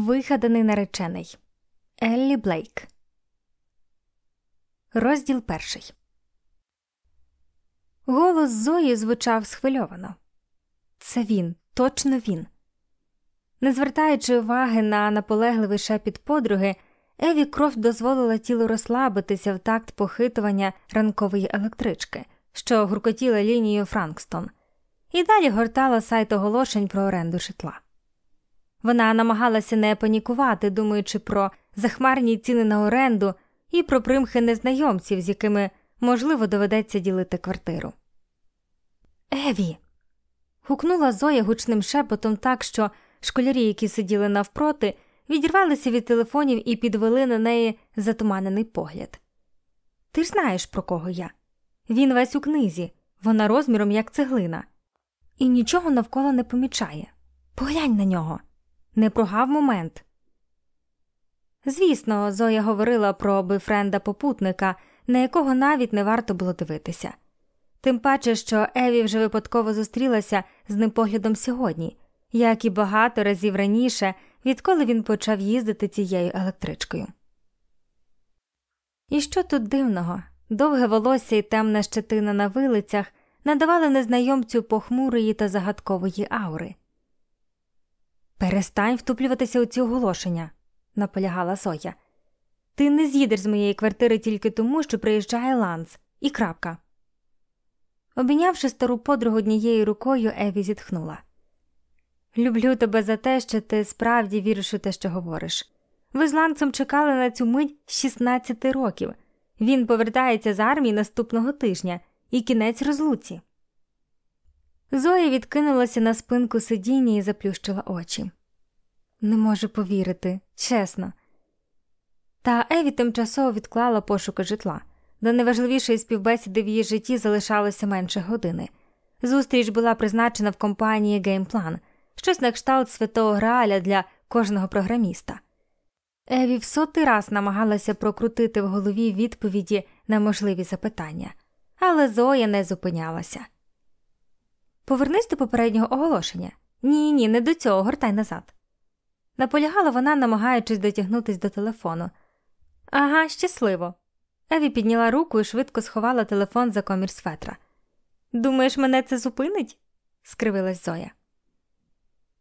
Вигаданий наречений Еллі Блейк. Розділ перший. Голос Зої звучав схвильовано. Це він, точно він. Не звертаючи уваги на наполегливий шепіт подруги, Еві кров дозволила тілу розслабитися в такт похитування ранкової електрички, що гуркотіла лінією Франкстон, і далі гортала сайт оголошень про оренду житла. Вона намагалася не панікувати, думаючи про захмарні ціни на оренду і про примхи незнайомців, з якими можливо доведеться ділити квартиру. Еві. гукнула Зоя гучним шепотом так, що школярі, які сиділи навпроти, відірвалися від телефонів і підвели на неї затуманений погляд. Ти ж знаєш, про кого я. Він весь у книзі, вона розміром як цеглина, і нічого навколо не помічає. Поглянь на нього не прогав момент. Звісно, Зоя говорила про бойфренда попутника, на якого навіть не варто було дивитися. Тим паче, що Еві вже випадково зустрілася з ним поглядом сьогодні, як і багато разів раніше, відколи він почав їздити цією електричкою. І що тут дивного, довге волосся і темна щетина на вилицях надавали незнайомцю похмурої та загадкової аури. Перестань втуплюватися у ці оголошення, наполягала Соя. Ти не з'їдеш з моєї квартири тільки тому, що приїжджає Ланс, і крапка. Обійнявши стару подругу однією рукою, Еві зітхнула. Люблю тебе за те, що ти справді віриш у те, що говориш. Ви з Лансом чекали на цю мить 16 років. Він повертається з армії наступного тижня і кінець розлуці. Зоя відкинулася на спинку сидіння і заплющила очі. Не можу повірити, чесно. Та Еві тимчасово відклала пошуки житла. До найважливішої співбесіди в її житті залишалося менше години. Зустріч була призначена в компанії GamePlan, щось на кшталт святого Грааля для кожного програміста. Еві в сотий раз намагалася прокрутити в голові відповіді на можливі запитання, але Зоя не зупинялася. Повернись до попереднього оголошення. Ні, ні, не до цього, гортай назад. Наполягала вона, намагаючись дотягнутись до телефону. Ага, щасливо. Еві підняла руку і швидко сховала телефон за комір светра. Думаєш, мене це зупинить? скривилась Зоя.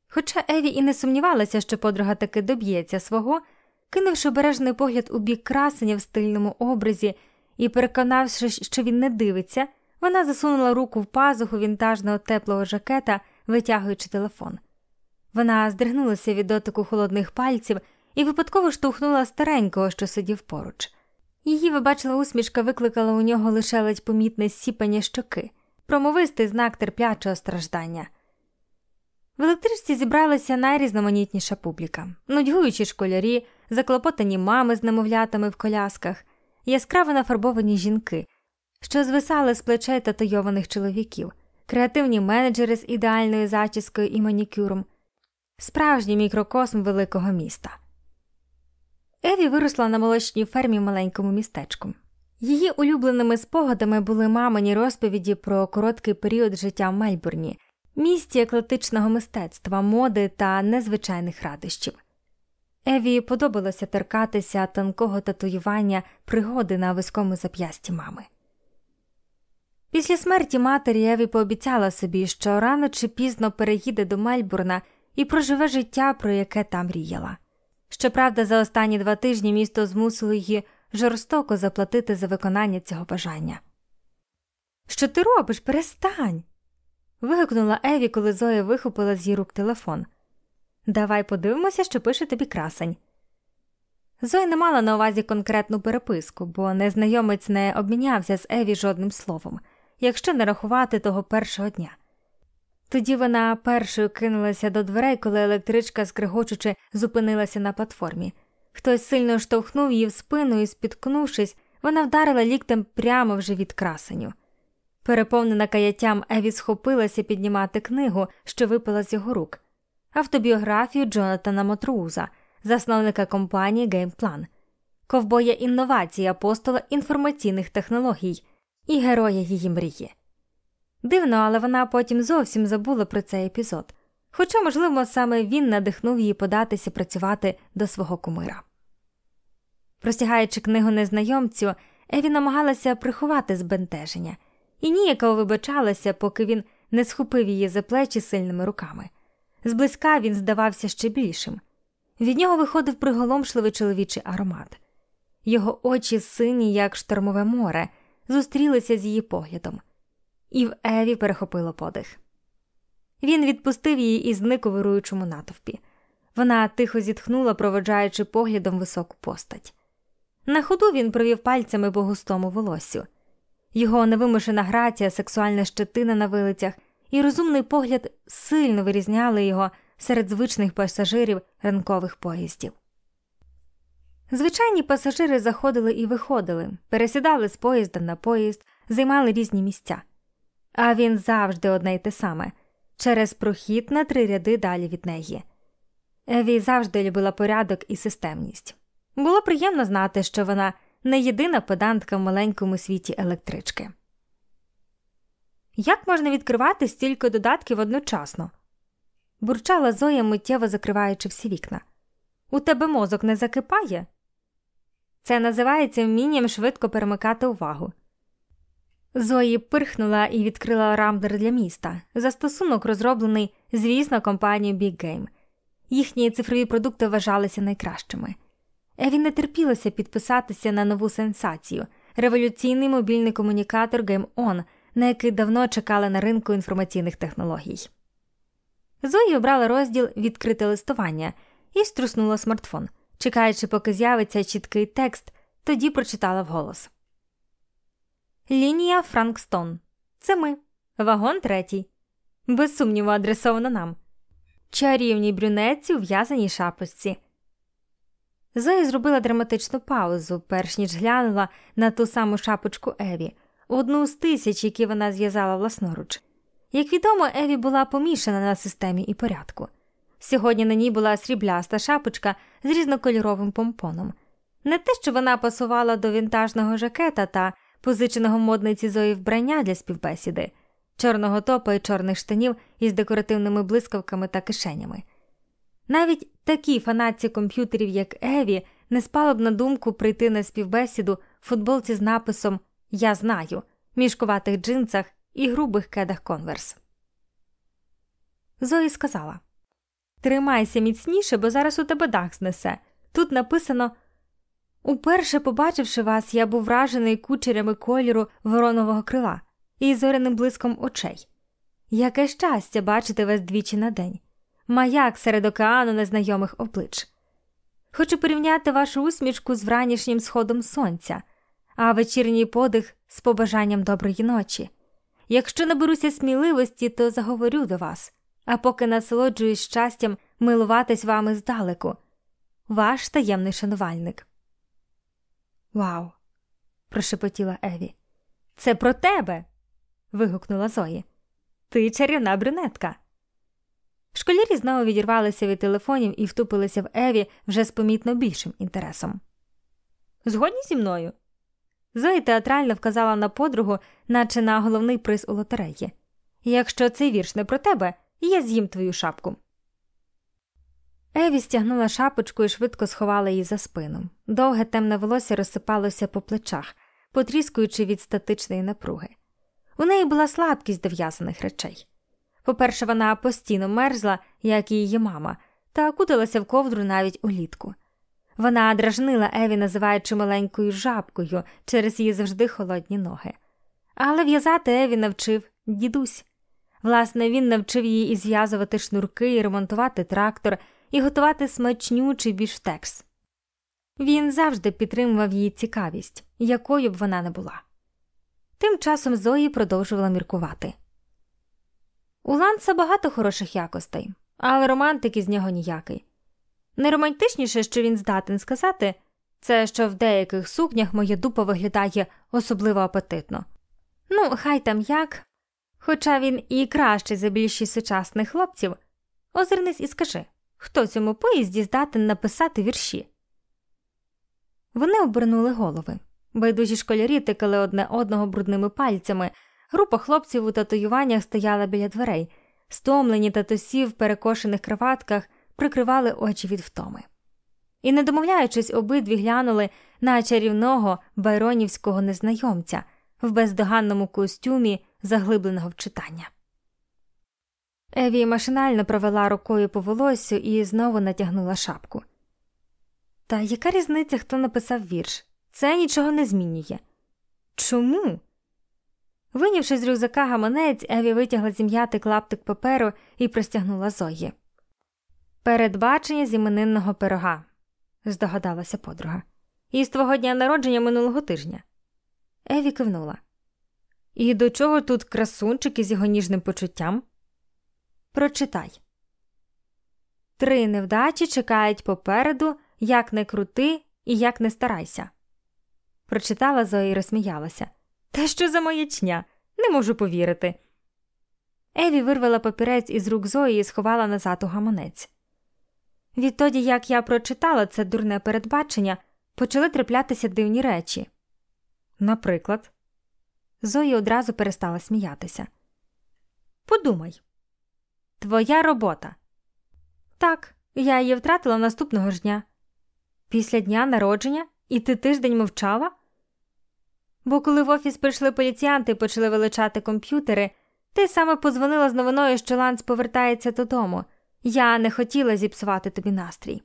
Хоча Еві і не сумнівалася, що подруга таки доб'ється свого, кинувши обережний погляд у бік красення в стильному образі і переконавшись, що він не дивиться, вона засунула руку в пазуху вінтажного теплого жакета, витягуючи телефон. Вона здригнулася від дотику холодних пальців і випадково штовхнула старенького, що сидів поруч. Її вибачила усмішка, викликала у нього лише ледь помітне сіпання щоки, промовистий знак терплячого страждання. В електричці зібралася найрізноманітніша публіка, нудьгуючі школярі, заклопотані мами з немовлятами в колясках, яскраво нафарбовані жінки, що звисали з плечей татуйованих чоловіків, креативні менеджери з ідеальною зачіскою і манікюром, справжній мікрокосм великого міста. Еві виросла на молочній фермі в маленькому містечку. Її улюбленими спогадами були мамині розповіді про короткий період життя в Мельбурні, місті еклетичного мистецтва, моди та незвичайних радощів. Еві подобалося торкатися тонкого татуювання пригоди на вискому зап'ясті мами. Після смерті матері Еві пообіцяла собі, що рано чи пізно переїде до Мельбурна і проживе життя, про яке там мріяла. Щоправда, за останні два тижні місто змусило її жорстоко заплатити за виконання цього бажання. Що ти робиш? Перестань. вигукнула Еві, коли Зоя вихопила з її рук телефон. Давай подивимося, що пише тобі красень. Зоя не мала на увазі конкретну переписку, бо незнайомець не обмінявся з Еві жодним словом якщо не рахувати того першого дня. Тоді вона першою кинулася до дверей, коли електричка, скригочучи, зупинилася на платформі. Хтось сильно штовхнув її в спину і, спіткнувшись, вона вдарила ліктем прямо в живіт красеню. Переповнена каяттям, Еві схопилася піднімати книгу, що випала з його рук, автобіографію Джонатана Мотруза, засновника компанії GamePlan, ковбоя інновацій апостола інформаційних технологій, і героя її мрії. Дивно, але вона потім зовсім забула про цей епізод. Хоча, можливо, саме він надихнув її податися працювати до свого кумира. Простягаючи книгу незнайомцю, Еві намагалася приховати збентеження і ніяково вибачалася, поки він не схопив її за плечі сильними руками. Зблизька він здавався ще більшим. Від нього виходив приголомшливий чоловічий аромат. Його очі сині, як штормове море, зустрілися з її поглядом, і в Еві перехопило подих. Він відпустив її і зник у вируючому натовпі. Вона тихо зітхнула, проводжаючи поглядом високу постать. На ходу він провів пальцями по густому волоссю. Його невимушена грація, сексуальна щетина на вилицях і розумний погляд сильно вирізняли його серед звичних пасажирів ранкових поїздів. Звичайні пасажири заходили і виходили, пересідали з поїзда на поїзд, займали різні місця. А він завжди одне й те саме через прохід на три ряди далі від неї. Еві завжди любила порядок і системність. Було приємно знати, що вона не єдина педантка в маленькому світі електрички. Як можна відкривати стільки додатків одночасно? бурчала Зоя, миттєво закриваючи всі вікна. У тебе мозок не закипає? Це називається вмінням швидко перемикати увагу. Зої пирхнула і відкрила рамдер для міста, застосунок розроблений, звісно, компанією Big Game. Їхні цифрові продукти вважалися найкращими. Еві не терпілося підписатися на нову сенсацію революційний мобільний комунікатор Game On, на який давно чекали на ринку інформаційних технологій. Зої обрала розділ Відкрите листування і струснула смартфон, чекаючи, поки з'явиться чіткий текст, тоді прочитала вголос. Лінія Франкстон. Це ми. Вагон третій. Без сумніву, адресовано нам. Чарівній брюнетці у в'язаній шапочці. Зоя зробила драматичну паузу, перш ніж глянула на ту саму шапочку Еві, одну з тисяч, які вона зв'язала власноруч. Як відомо, Еві була помішана на системі і порядку. Сьогодні на ній була срібляста шапочка з різнокольоровим помпоном. Не те, що вона пасувала до вінтажного жакета та позиченого модниці Зої вбрання для співбесіди, чорного топа і чорних штанів із декоративними блискавками та кишенями. Навіть такій фанатці комп'ютерів, як Еві, не спало б на думку прийти на співбесіду в футболці з написом Я знаю, мішкуватих джинсах і грубих кедах конверс. Зої сказала Тримайся міцніше, бо зараз у тебе дах знесе. Тут написано Уперше, побачивши вас, я був вражений кучерями кольору воронового крила і зоряним блиском очей. Яке щастя бачити вас двічі на день, маяк серед океану незнайомих облич. Хочу порівняти вашу усмішку з вранішнім сходом сонця, а вечірній подих з побажанням доброї ночі. Якщо наберуся сміливості, то заговорю до вас, а поки насолоджуюсь щастям милуватись вами здалеку, ваш таємний шанувальник. Вау, прошепотіла Еві. Це про тебе. вигукнула Зої. Ти чарівна брюнетка. Школярі знову відірвалися від телефонів і втупилися в Еві вже з помітно більшим інтересом. Згодні зі мною. Зої театрально вказала на подругу, наче на головний приз у лотереї. Якщо цей вірш не про тебе, я з'їм твою шапку. Еві стягнула шапочку і швидко сховала її за спину. Довге темне волосся розсипалося по плечах, потріскуючи від статичної напруги. У неї була слабкість до в'язаних речей. По-перше, вона постійно мерзла, як і її мама, та куталася в ковдру навіть улітку. Вона дражнила Еві, називаючи маленькою жабкою через її завжди холодні ноги. Але в'язати Еві навчив дідусь. Власне, він навчив її і зв'язувати шнурки, і ремонтувати трактор і готувати смачнючий біштекс. Він завжди підтримував її цікавість, якою б вона не була. Тим часом Зої продовжувала міркувати. У Ланса багато хороших якостей, але романтики з нього ніякий. Найромантичніше, що він здатен сказати, це що в деяких сукнях моя дупа виглядає особливо апетитно. Ну, хай там як. Хоча він і кращий за більшість сучасних хлопців, озирнись і скажи Хто цьому поїзді здатен написати вірші? Вони обернули голови. Байдужі школярі тикали одне одного брудними пальцями. Група хлопців у татуюваннях стояла біля дверей. стомлені татусі в перекошених кроватках прикривали очі від втоми. І, не домовляючись, обидві глянули на чарівного байронівського незнайомця в бездоганному костюмі заглибленого в читання. Еві машинально провела рукою по волосю і знову натягнула шапку. Та яка різниця, хто написав вірш? Це нічого не змінює. Чому? Винявши з рюкзака гаманець, Еві витягла зім'яти клаптик паперу і простягнула Зої. Передбачення з іменинного пирога, здогадалася подруга. І з твого дня народження минулого тижня. Еві кивнула. І до чого тут красунчик із його ніжним почуттям? Прочитай. Три невдачі чекають попереду, як не крути і як не старайся. Прочитала Зоя і розсміялася. Та що за маячня? Не можу повірити. Еві вирвала папірець із рук Зої і сховала назад у гаманець. Відтоді, як я прочитала це дурне передбачення, почали траплятися дивні речі. Наприклад, Зоя одразу перестала сміятися. Подумай, твоя робота. Так, я її втратила наступного ж дня. Після дня народження, і ти тиждень мовчала? Бо коли в офіс прийшли поліціянти і почали величати комп'ютери, ти саме позвонила з новиною, що Ланс повертається додому. Я не хотіла зіпсувати тобі настрій.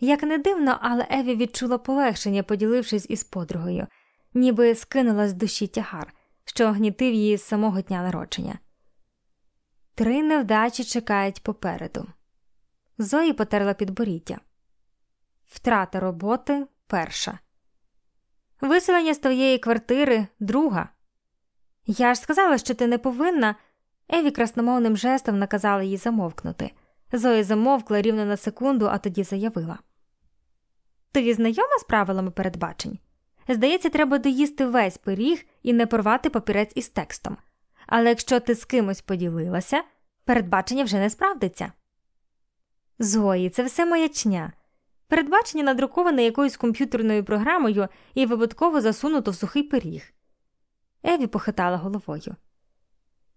Як не дивно, але Еві відчула полегшення, поділившись із подругою, ніби скинула з душі тягар, що огнітив її з самого дня народження. Три невдачі чекають попереду. Зої потерла підборіддя. Втрата роботи перша. Виселення з твоєї квартири друга. Я ж сказала, що ти не повинна. Еві красномовним жестом наказала їй замовкнути. Зоя замовкла рівно на секунду, а тоді заявила: Ти знайома з правилами передбачень? Здається, треба доїсти весь пиріг і не порвати папірець із текстом. Але якщо ти з кимось поділилася, передбачення вже не справдиться. Зої, це все маячня. Передбачення надруковане якоюсь комп'ютерною програмою і випадково засунуто в сухий пиріг. Еві похитала головою.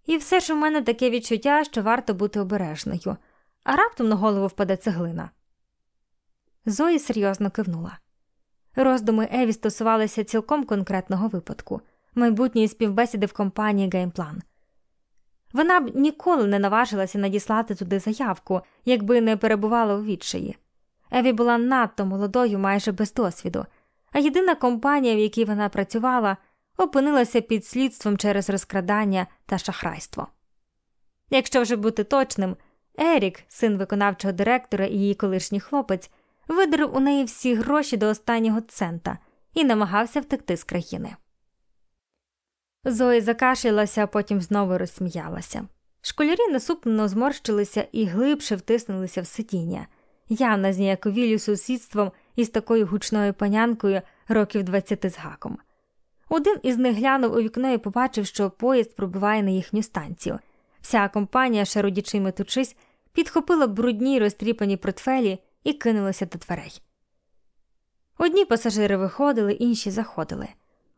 І все ж у мене таке відчуття, що варто бути обережною, а раптом на голову впаде цеглина. Зої серйозно кивнула. Роздуми Еві стосувалися цілком конкретного випадку майбутньої співбесіди в компанії Геймплан. Вона б ніколи не наважилася надіслати туди заявку, якби не перебувала у відчаї. Еві була надто молодою, майже без досвіду, а єдина компанія, в якій вона працювала, опинилася під слідством через розкрадання та шахрайство. Якщо вже бути точним, Ерік, син виконавчого директора і її колишній хлопець, видерив у неї всі гроші до останнього цента і намагався втекти з країни. Зої закашлялася, а потім знову розсміялася. Школярі насупнено зморщилися і глибше втиснулися в сидіння, явно зніяковілі сусідством із такою гучною панянкою років двадцяти з гаком. Один із них глянув у вікно і побачив, що поїзд пробиває на їхню станцію. Вся компанія, шародячи метучись, підхопила брудні розтріпані портфелі і кинулася до дверей. Одні пасажири виходили, інші заходили.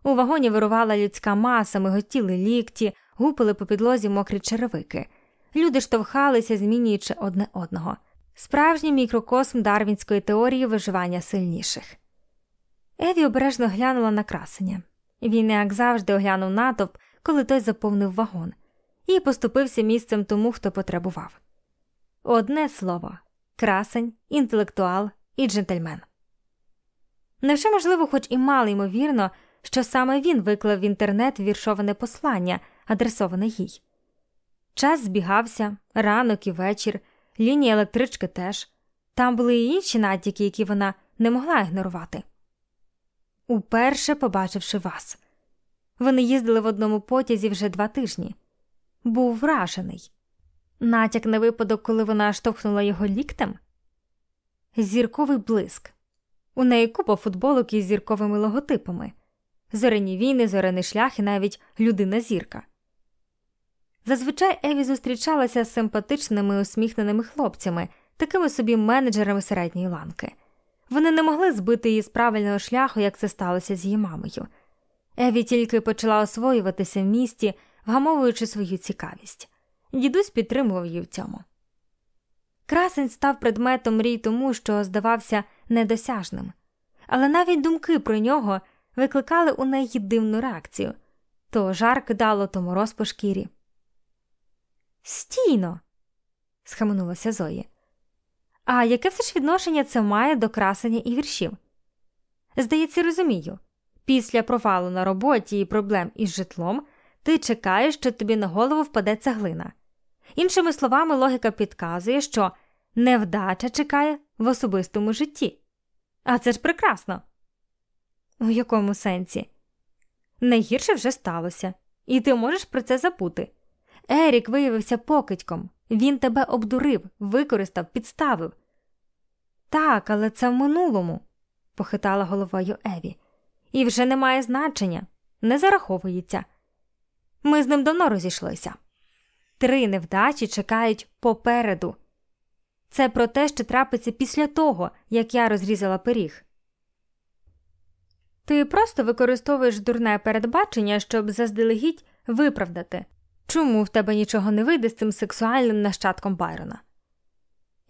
У вагоні вирувала людська маса, миготіли лікті, гупили по підлозі мокрі черевики. Люди штовхалися, змінюючи одне одного. Справжній мікрокосм дарвінської теорії виживання сильніших. Еві обережно глянула на красення. Він, як завжди, оглянув натовп, коли той заповнив вагон, і поступився місцем тому, хто потребував. Одне слово красень, інтелектуал і джентльмен. Невже можливо, хоч і мало ймовірно, що саме він виклав в інтернет віршоване послання, адресоване їй. Час збігався, ранок і вечір, лінії електрички теж. Там були і інші натяки, які вона не могла ігнорувати. Уперше побачивши вас. Вони їздили в одному потязі вже два тижні. Був вражений. Натяк на випадок, коли вона штовхнула його ліктем. Зірковий блиск. У неї купа футболок із зірковими логотипами зоряні війни, зорений шлях і навіть людина зірка. Зазвичай Еві зустрічалася з симпатичними усміхненими хлопцями, такими собі менеджерами середньої ланки. Вони не могли збити її з правильного шляху, як це сталося з її мамою. Еві тільки почала освоюватися в місті, вгамовуючи свою цікавість. Дідусь підтримував її в цьому. Красень став предметом мрій тому, що здавався недосяжним, але навіть думки про нього викликали у неї дивну реакцію то жар кидало, то мороз по шкірі. Стійно. схаменулася Зої. А яке все ж відношення це має до красення і віршів? Здається, розумію. Після провалу на роботі і проблем із житлом ти чекаєш, що тобі на голову впаде цеглина. Іншими словами, логіка підказує, що невдача чекає в особистому житті. А це ж прекрасно. У якому сенсі? Найгірше вже сталося, і ти можеш про це забути. Ерік виявився покидьком, він тебе обдурив, використав, підставив. Так, але це в минулому, похитала головою Еві, і вже не має значення, не зараховується. Ми з ним давно розійшлися. Три невдачі чекають попереду. Це про те, що трапиться після того, як я розрізала пиріг. Ти просто використовуєш дурне передбачення, щоб заздалегідь виправдати, чому в тебе нічого не вийде з цим сексуальним нащадком Байрона.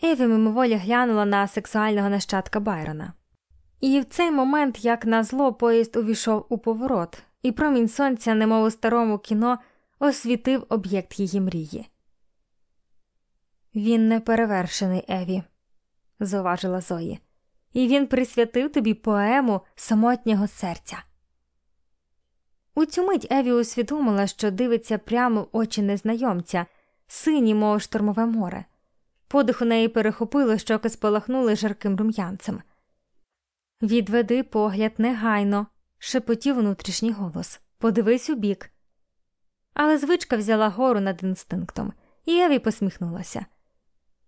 Еві мимоволі глянула на сексуального нащадка Байрона. І в цей момент, як на зло, поїзд увійшов у поворот, і промінь сонця, немов у старому кіно, освітив об'єкт її мрії. Він не перевершений, Еві, зауважила Зої, і він присвятив тобі поему самотнього серця. У цю мить Еві усвідомила, що дивиться прямо в очі незнайомця, сині, мов штормове море. Подих у неї перехопило, щоки спалахнули жарким рум'янцем. Відведи погляд негайно, шепотів внутрішній голос. Подивись у бік. Але звичка взяла гору над інстинктом, і Еві посміхнулася.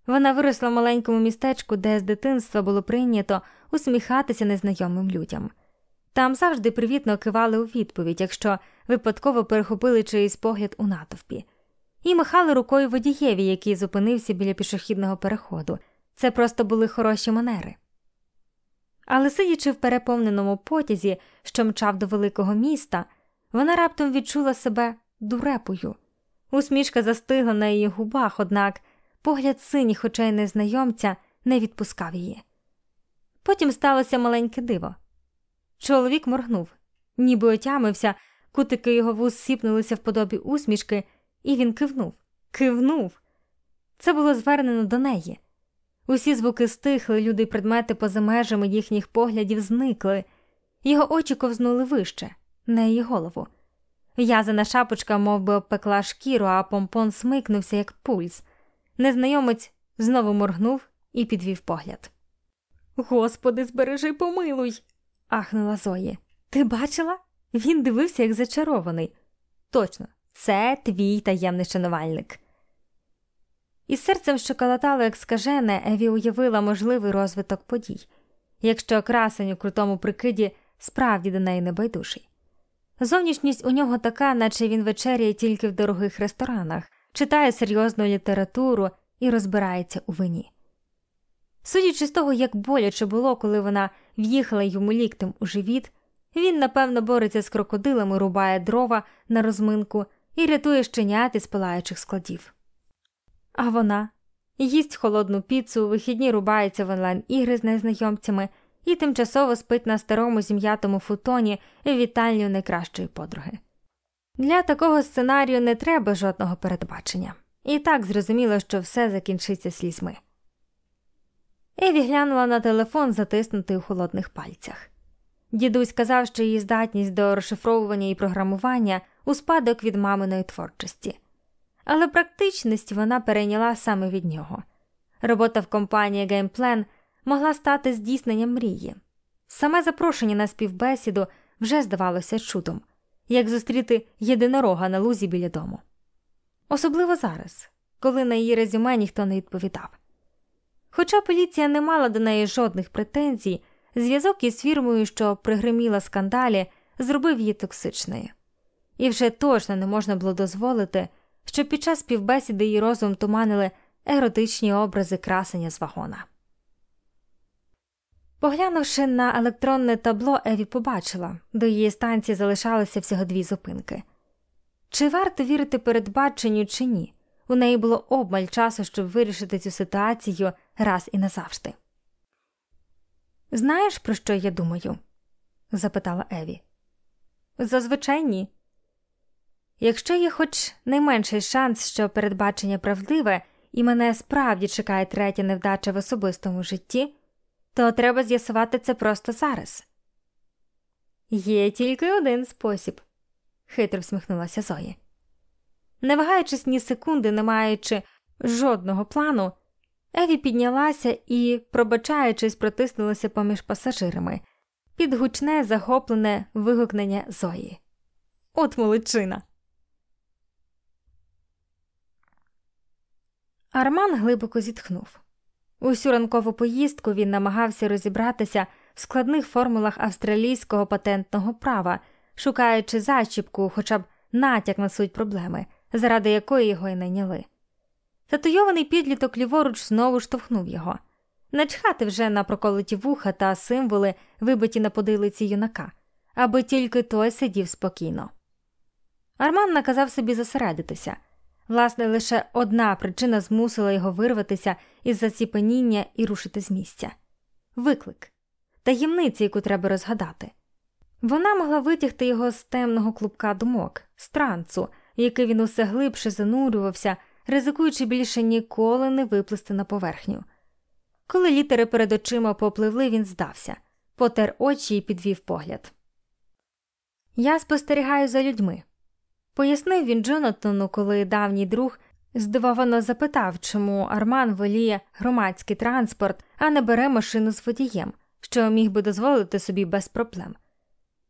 Вона виросла в маленькому містечку, де з дитинства було прийнято усміхатися незнайомим людям. Там завжди привітно кивали у відповідь, якщо випадково перехопили чиїсь погляд у натовпі, і махали рукою водієві, який зупинився біля пішохідного переходу. Це просто були хороші манери. Але сидячи в переповненому потязі, що мчав до великого міста, вона раптом відчула себе дурепою. Усмішка застигла на її губах, однак погляд синіх очей незнайомця не відпускав її. Потім сталося маленьке диво. Чоловік моргнув, ніби отямився, кутики його вуз сіпнулися в подобі усмішки, і він кивнув, кивнув. Це було звернено до неї. Усі звуки стихли, люди й предмети поза межами їхніх поглядів зникли, його очі ковзнули вище, на її голову. В'язана шапочка мов би, обпекла шкіру, а помпон смикнувся, як пульс. Незнайомець знову моргнув і підвів погляд. Господи, збережи, помилуй. ахнула Зої. Ти бачила? Він дивився, як зачарований. Точно, це твій таємний шанувальник. Із серцем, що калатало, як скажене, Еві уявила можливий розвиток подій, якщо красень у крутому прикиді справді до неї небайдужий. Зовнішність у нього така, наче він вечеряє тільки в дорогих ресторанах, читає серйозну літературу і розбирається у вині. Судячи з того, як боляче було, коли вона в'їхала йому ліктем у живіт, він, напевно, бореться з крокодилами, рубає дрова на розминку і рятує щенят із пилаючих складів. А вона їсть холодну піцу, вихідні рубається в онлайн ігри з незнайомцями і тимчасово спить на старому зім'ятому футоні вітальню найкращої подруги. Для такого сценарію не треба жодного передбачення, і так зрозуміло, що все закінчиться слізьми. Еві глянула на телефон, затиснутий у холодних пальцях. Дідусь казав, що її здатність до розшифровування і програмування у спадок від маминої творчості але практичність вона перейняла саме від нього. Робота в компанії GamePlan могла стати здійсненням мрії. Саме запрошення на співбесіду вже здавалося чудом, як зустріти єдинорога на лузі біля дому. Особливо зараз, коли на її резюме ніхто не відповідав. Хоча поліція не мала до неї жодних претензій, зв'язок із фірмою, що пригриміла скандалі, зробив її токсичною, і вже точно не можна було дозволити, що під час співбесіди її розум туманили еротичні образи красення з вагона. Поглянувши на електронне табло, Еві побачила, до її станції залишалися всього дві зупинки. Чи варто вірити передбаченню, чи ні? у неї було обмаль часу, щоб вирішити цю ситуацію раз і назавжди. Знаєш, про що я думаю? запитала Еві. Зазвичай ні. Якщо є хоч найменший шанс, що передбачення правдиве, і мене справді чекає третя невдача в особистому житті, то треба з'ясувати це просто зараз. Є тільки один спосіб, хитро всміхнулася Зоя. Не вагаючись ні секунди, не маючи жодного плану, Еві піднялася і, пробачаючись, протиснулася поміж пасажирами під гучне захоплене вигукнення Зої. От молодчина. Арман глибоко зітхнув. Усю ранкову поїздку він намагався розібратися в складних формулах австралійського патентного права, шукаючи зачіпку, хоча б натяк на суть проблеми, заради якої його й найняли. Татуйований підліток ліворуч знову штовхнув його. Начхати вже на проколоті вуха та символи, вибиті на подилиці юнака, аби тільки той сидів спокійно. Арман наказав собі зосередитися. Власне, лише одна причина змусила його вирватися із заціпеніння і рушити з місця виклик, таємниці, яку треба розгадати. Вона могла витягти його з темного клубка думок, з трансу, який він усе глибше занурювався, ризикуючи більше ніколи не виплисти на поверхню. Коли літери перед очима попливли, він здався, потер очі і підвів погляд. Я спостерігаю за людьми. Пояснив він Джонатану, коли давній друг здивовано запитав, чому Арман воліє громадський транспорт, а не бере машину з водієм, що міг би дозволити собі без проблем.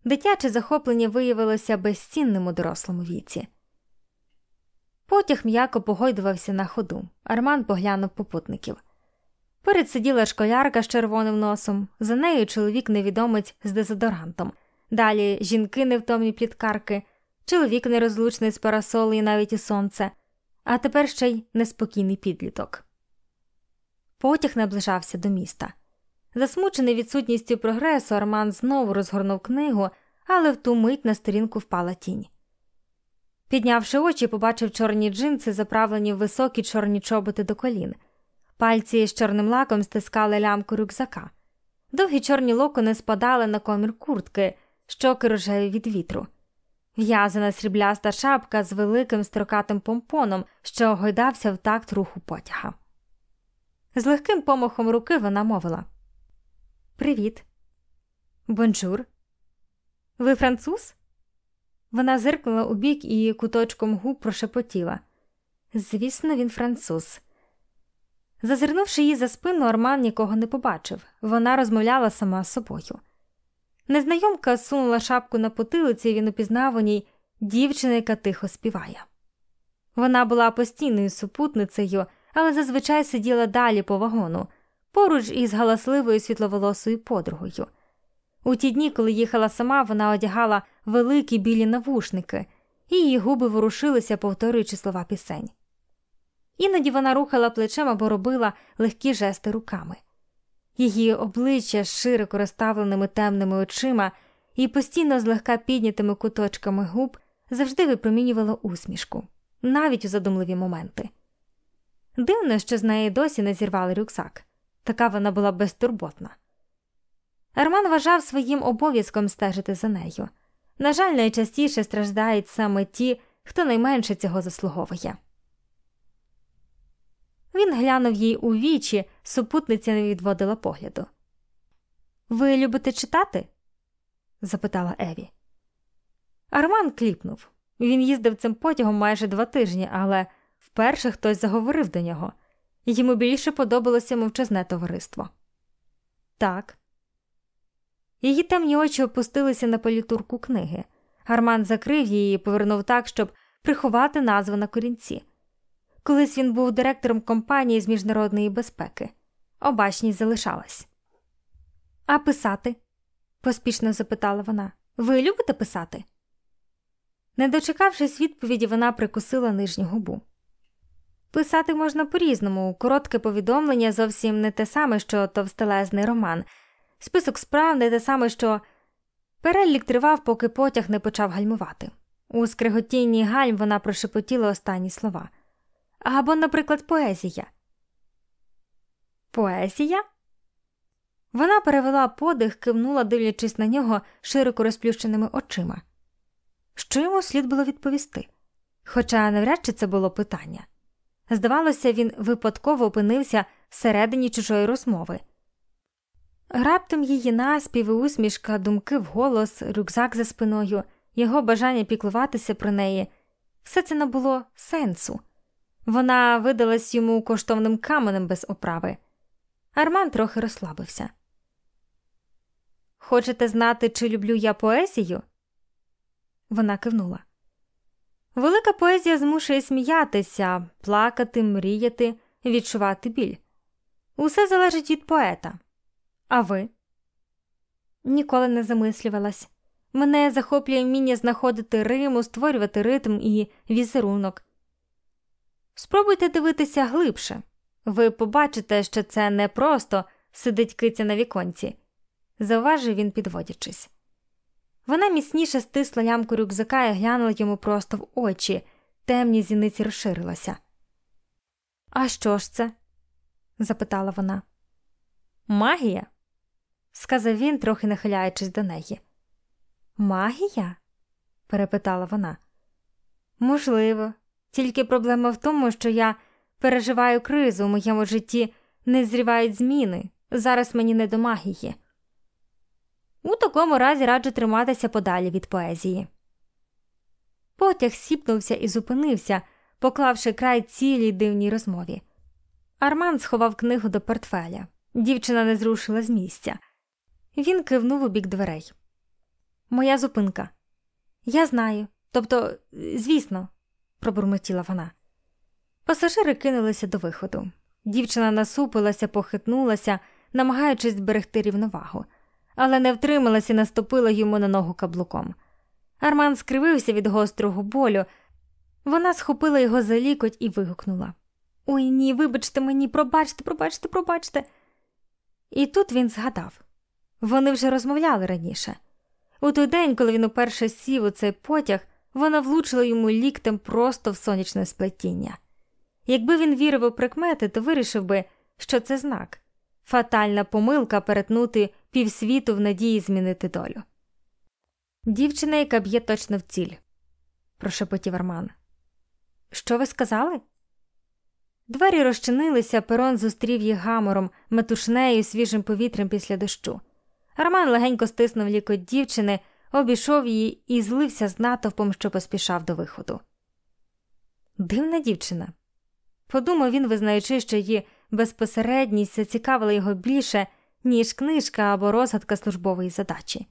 Дитяче захоплення виявилося безцінним у дорослому віці. Потяг м'яко погойдувався на ходу. Арман поглянув попутників. Поряд сиділа школярка з червоним носом, за нею чоловік невідомець з дезодорантом, далі жінки невтомні пліткарки, чоловік нерозлучний з парасоли і навіть і сонце, а тепер ще й неспокійний підліток. Потяг наближався до міста. Засмучений відсутністю прогресу, Арман знову розгорнув книгу, але в ту мить на сторінку впала тінь. Піднявши очі, побачив чорні джинси, заправлені в високі чорні чоботи до колін. Пальці з чорним лаком стискали лямку рюкзака. Довгі чорні локони спадали на комір куртки, щоки рожеві від вітру. В'язана срібляста шапка з великим строкатим помпоном, що гойдався в такт руху потяга. З легким помахом руки вона мовила Привіт. Бонжур. Ви француз? Вона зиркнула у бік і куточком губ прошепотіла. Звісно, він француз. Зазирнувши її за спину, Арман нікого не побачив. Вона розмовляла сама з собою. Незнайомка сунула шапку на потилиці, і він упізнав у ній дівчина, яка тихо співає. Вона була постійною супутницею, але зазвичай сиділа далі по вагону, поруч із галасливою світловолосою подругою. У ті дні, коли їхала сама, вона одягала великі білі навушники, і її губи ворушилися, повторюючи слова пісень. Іноді вона рухала плечем або робила легкі жести руками. Її обличчя з широко розставленими темними очима і постійно злегка піднятими куточками губ завжди випромінювало усмішку, навіть у задумливі моменти. Дивно, що з неї досі не зірвали рюкзак, така вона була безтурботна. Арман вважав своїм обов'язком стежити за нею. На жаль, найчастіше страждають саме ті, хто найменше цього заслуговує. Він глянув їй у вічі, супутниця не відводила погляду. Ви любите читати? запитала Еві. Арман кліпнув. Він їздив цим потягом майже два тижні, але вперше хтось заговорив до нього. Йому більше подобалося мовчазне товариство. Так. Її темні очі опустилися на політурку книги. Арман закрив її і повернув так, щоб приховати назву на корінці. Колись він був директором компанії з міжнародної безпеки. Обачність залишалась. А писати? поспішно запитала вона. Ви любите писати? Не дочекавшись відповіді, вона прикусила нижню губу. Писати можна по різному, коротке повідомлення зовсім не те саме, що товстелезний роман, список справ не те саме, що перелік тривав, поки потяг не почав гальмувати. У скриготінні гальм вона прошепотіла останні слова. Або, наприклад, поезія. Поезія? Вона перевела подих, кивнула, дивлячись на нього широко розплющеними очима. Що йому слід було відповісти? Хоча навряд чи це було питання. Здавалося, він випадково опинився всередині чужої розмови. Раптом її наспів і усмішка, думки вголос, рюкзак за спиною, його бажання піклуватися про неї все це набуло сенсу. Вона видалась йому коштовним каменем без оправи. Арман трохи розслабився. Хочете знати, чи люблю я поезію? Вона кивнула. Велика поезія змушує сміятися, плакати, мріяти, відчувати біль. Усе залежить від поета. А ви? Ніколи не замислювалась. Мене захоплює вміння знаходити Риму, створювати ритм і візерунок. Спробуйте дивитися глибше. Ви побачите, що це не просто сидить киця на віконці, зауважив він, підводячись. Вона міцніше стисла лямку рюкзака і глянула йому просто в очі, темні зіниці розширилася. А що ж це? запитала вона. Магія? сказав він, трохи нахиляючись до неї. Магія? перепитала вона. Можливо, тільки проблема в тому, що я переживаю кризу у моєму житті, не зрівають зміни. Зараз мені не до магії. У такому разі раджу триматися подалі від поезії. Потяг сіпнувся і зупинився, поклавши край цілій дивній розмові. Арман сховав книгу до портфеля. Дівчина не зрушила з місця. Він кивнув у бік дверей. Моя зупинка. Я знаю. Тобто, звісно, пробурмотіла вона. Пасажири кинулися до виходу. Дівчина насупилася, похитнулася, намагаючись зберегти рівновагу, але не втрималася і наступила йому на ногу каблуком. Арман скривився від гострого болю. Вона схопила його за лікоть і вигукнула Ой ні, вибачте мені, пробачте, пробачте, пробачте. І тут він згадав вони вже розмовляли раніше. У той день, коли він уперше сів у цей потяг, вона влучила йому ліктем просто в сонячне сплетіння. Якби він вірив у прикмети, то вирішив би, що це знак фатальна помилка перетнути півсвіту в надії змінити долю. Дівчина, яка б'є точно в ціль, прошепотів Арман. Що ви сказали? Двері розчинилися, перон зустрів їх гамором, метушнею, свіжим повітрям після дощу. Арман легенько стиснув лікоть дівчини, обійшов її і злився з натовпом, що поспішав до виходу. Дивна дівчина. Подумав він, визнаючи, що її безпосередність зацікавила його більше, ніж книжка або розгадка службової задачі.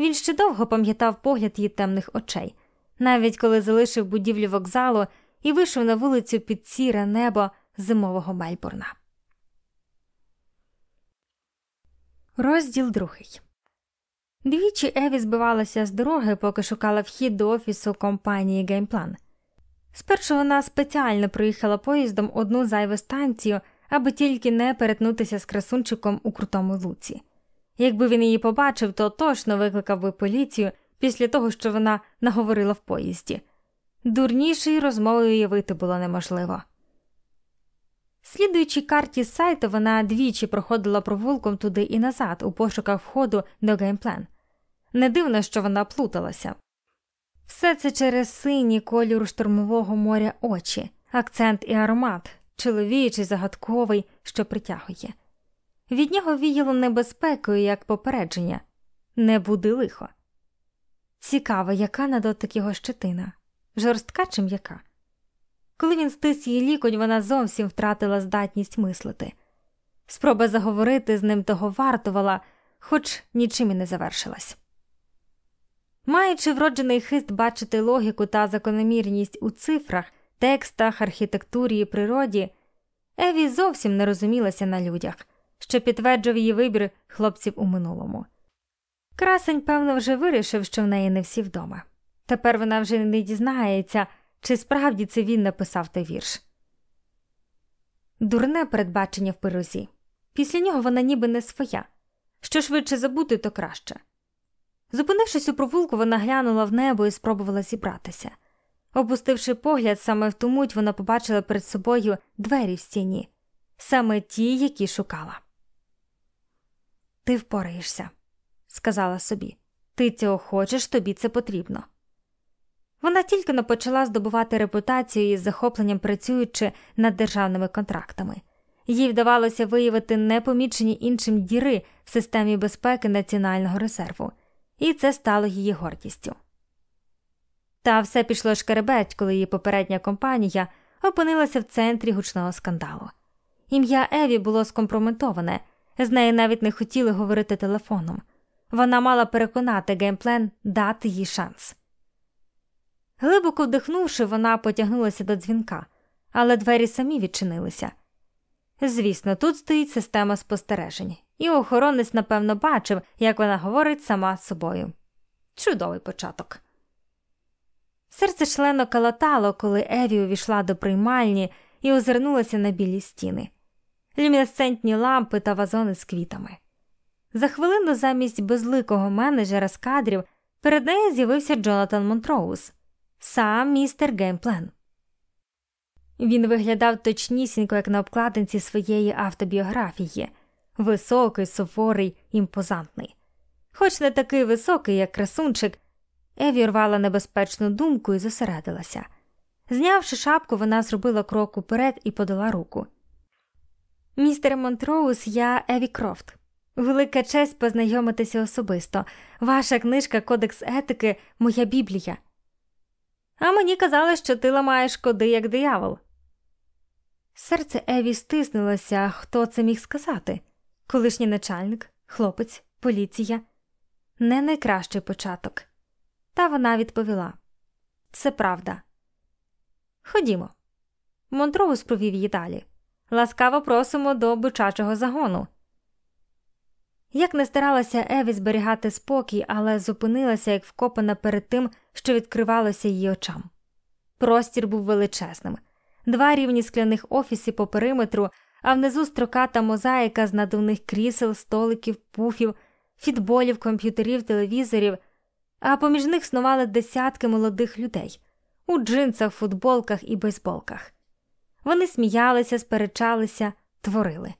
Він ще довго пам'ятав погляд її темних очей, навіть коли залишив будівлю вокзалу і вийшов на вулицю під сіре небо зимового Мельбурна. Розділ другий. Двічі Еві збивалася з дороги, поки шукала вхід до офісу компанії Геймплан. Спершу вона спеціально проїхала поїздом одну зайву станцію, аби тільки не перетнутися з красунчиком у крутому луці. Якби він її побачив, то точно викликав би поліцію після того, що вона наговорила в поїзді. Дурнішої розмови уявити було неможливо. Слідуючи карті з сайту, вона двічі проходила провулком туди і назад у пошуках входу до геймплен. Не дивно, що вона плуталася. Все це через синій кольор штурмового моря очі, акцент і аромат, чоловічий, загадковий, що притягує. Від нього віяло небезпекою як попередження не буди лихо. Цікаво, яка на дотик його щетина, жорстка чи м'яка. Коли він стис її лікоть, вона зовсім втратила здатність мислити. Спроба заговорити з ним того вартувала, хоч нічим і не завершилась. Маючи вроджений хист бачити логіку та закономірність у цифрах, текстах, архітектурі і природі, Еві зовсім не розумілася на людях, що підтверджував її вибір хлопців у минулому. Красень, певно, вже вирішив, що в неї не всі вдома. Тепер вона вже не дізнається, чи справді це він написав той вірш. Дурне передбачення в пирозі. Після нього вона ніби не своя. Що швидше забути, то краще. Зупинившись у провулку, вона глянула в небо і спробувала зібратися. Опустивши погляд, саме в ту муть вона побачила перед собою двері в стіні, саме ті, які шукала. Ти впораєшся, сказала собі. Ти цього хочеш, тобі це потрібно. Вона тільки но почала здобувати репутацію із захопленням працюючи над державними контрактами. Їй вдавалося виявити непомічені іншим діри в системі безпеки Національного резерву, і це стало її гордістю. Та все пішло шкеребеть, коли її попередня компанія опинилася в центрі гучного скандалу. Ім'я Еві було скомпрометоване, з нею навіть не хотіли говорити телефоном. Вона мала переконати геймплен дати їй шанс. Глибоко вдихнувши, вона потягнулася до дзвінка, але двері самі відчинилися. Звісно, тут стоїть система спостережень, і охоронець, напевно, бачив, як вона говорить сама з собою. Чудовий початок. Серце члено калатало, коли Еві увійшла до приймальні і озирнулася на білі стіни, люмінесцентні лампи та вазони з квітами. За хвилину замість безликого менеджера з кадрів перед нею з'явився Джонатан Монтроуз, сам містер Геймплен. Він виглядав точнісінько, як на обкладинці своєї автобіографії високий, суворий, імпозантний. Хоч не такий високий, як красунчик, Еві урвала небезпечну думку і зосередилася. Знявши шапку, вона зробила крок уперед і подала руку. Містер Монтроуз, я Еві Крофт. Велика честь познайомитися особисто. Ваша книжка Кодекс етики, моя біблія. А мені казали, що ти ламаєш коди, як диявол. Серце Еві стиснулося, хто це міг сказати колишній начальник, хлопець, поліція. Не найкращий початок. Та вона відповіла це правда. Ходімо. Монтроуз провів її далі. Ласкаво просимо до бичачого загону. Як не старалася Еві зберігати спокій, але зупинилася, як вкопана перед тим, що відкривалося її очам. Простір був величезним, два рівні скляних офіси по периметру, а внизу строката мозаїка з надувних крісел, столиків, пуфів, фітболів, комп'ютерів, телевізорів, а поміж них снували десятки молодих людей у джинсах, футболках і бейсболках. Вони сміялися, сперечалися, творили.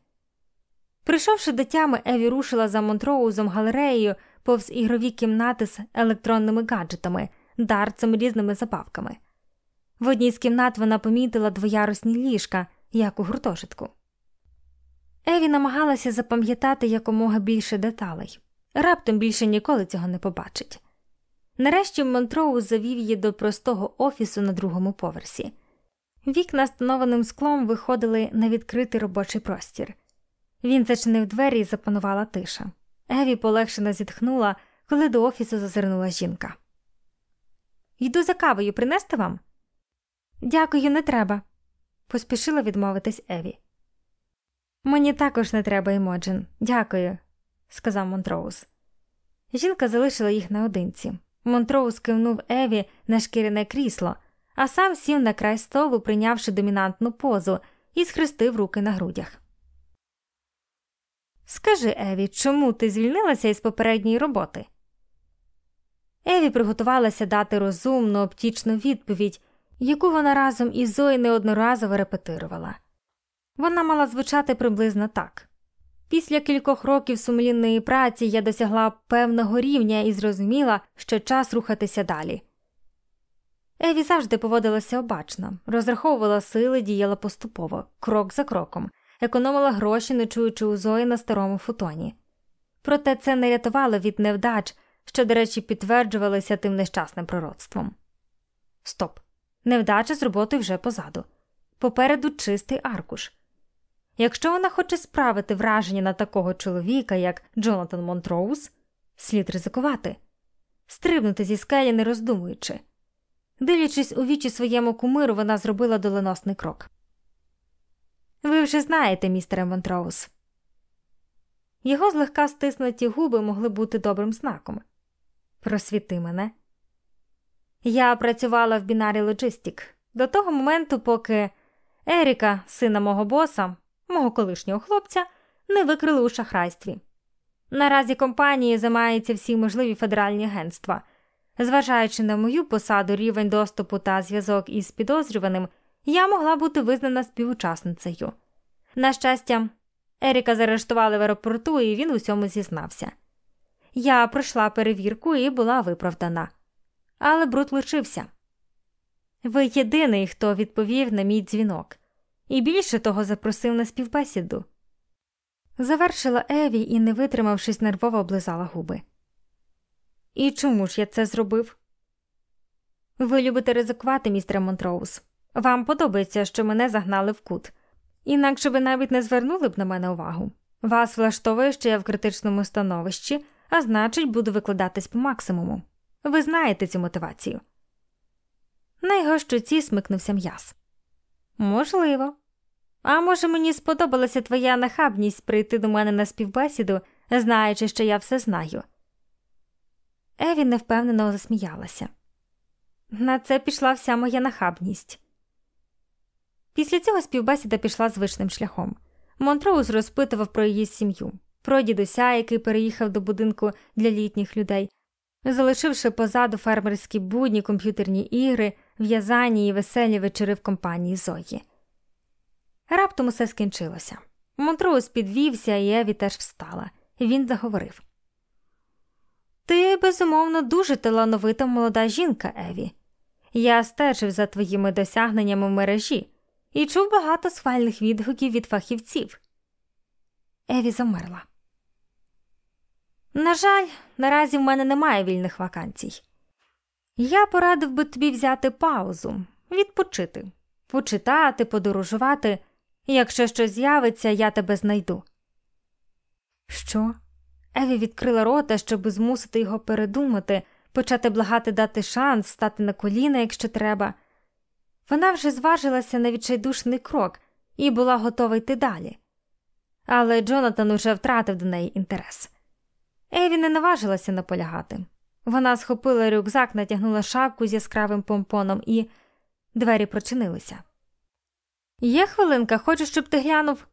Прийшовши до тями, Еві рушила за Монтроузом галереєю повз ігрові кімнати з електронними гаджетами, дарцем різними забавками. В одній з кімнат вона помітила двоярусні ліжка, як у гуртожитку. Еві намагалася запам'ятати якомога більше деталей, раптом більше ніколи цього не побачить. Нарешті Монтроуз завів її до простого офісу на другому поверсі. Вікна встановленим склом виходили на відкритий робочий простір. Він зачинив двері і запанувала тиша. Еві полегшено зітхнула, коли до офісу зазирнула жінка. Йду за кавою принести вам? Дякую, не треба, поспішила відмовитись Еві. Мені також не треба, Імоджин. Дякую, сказав Монтроуз. Жінка залишила їх наодинці. Монтроуз кивнув Еві на шкіряне крісло, а сам сів на край столу, прийнявши домінантну позу, і схрестив руки на грудях. Скажи, Еві, чому ти звільнилася із попередньої роботи? Еві приготувалася дати розумну, оптічну відповідь, яку вона разом із Зої неодноразово репетирувала. Вона мала звучати приблизно так після кількох років сумлінної праці я досягла певного рівня і зрозуміла, що час рухатися далі. Еві завжди поводилася обачно, розраховувала сили, діяла поступово, крок за кроком економила гроші, не чуючи у Зої на старому футоні. Проте це не рятувало від невдач, що, до речі, підтверджувалися тим нещасним пророцтвом. Стоп. Невдача з роботи вже позаду. Попереду чистий аркуш. Якщо вона хоче справити враження на такого чоловіка, як Джонатан Монтроуз, слід ризикувати, стрибнути зі скелі, не роздумуючи. Дивлячись у вічі своєму кумиру, вона зробила доленосний крок. Ви вже знаєте, містере Монтроуз. Його злегка стиснуті губи могли бути добрим знаком. Просвіти мене. Я працювала в Binary Logistics до того моменту, поки Еріка, сина мого боса, мого колишнього хлопця, не викрили у шахрайстві. Наразі компанії займаються всі можливі федеральні агентства. Зважаючи на мою посаду, рівень доступу та зв'язок із підозрюваним, я могла бути визнана співучасницею. На щастя, Еріка заарештували в аеропорту, і він усьому зізнався. Я пройшла перевірку і була виправдана, але бруд лишився. Ви єдиний, хто відповів на мій дзвінок, і більше того запросив на співбесіду. Завершила Еві і, не витримавшись, нервово облизала губи. І чому ж я це зробив? Ви любите ризикувати, містер Монтроуз. Вам подобається, що мене загнали в кут, інакше ви навіть не звернули б на мене увагу. Вас влаштовує, що я в критичному становищі, а значить, буду викладатись по максимуму. Ви знаєте цю мотивацію. На його смикнувся м'яз. Можливо. А може, мені сподобалася твоя нахабність прийти до мене на співбесіду, знаючи, що я все знаю. Еві невпевнено засміялася. На це пішла вся моя нахабність. Після цього співбесіда пішла звичним шляхом. Монтроуз розпитував про її сім'ю, про дідуся, який переїхав до будинку для літніх людей, залишивши позаду фермерські будні, комп'ютерні ігри, в'язання і веселі вечори в компанії Зої. Раптом усе скінчилося. Монтроуз підвівся, і Еві теж встала. Він заговорив. Ти, безумовно, дуже талановита молода жінка, Еві. Я стежив за твоїми досягненнями в мережі і чув багато схвальних відгуків від фахівців. Еві замерла. На жаль, наразі в мене немає вільних вакансій. Я порадив би тобі взяти паузу, відпочити, почитати, подорожувати. Якщо щось з'явиться, я тебе знайду. Що? Еві відкрила рота, щоб змусити його передумати, почати благати дати шанс, стати на коліна, якщо треба. Вона вже зважилася на відчайдушний крок і була готова йти далі. Але Джонатан уже втратив до неї інтерес. Еві не наважилася наполягати. Вона схопила рюкзак, натягнула шапку з яскравим помпоном, і двері прочинилися. Є хвилинка, хочу, щоб ти глянув.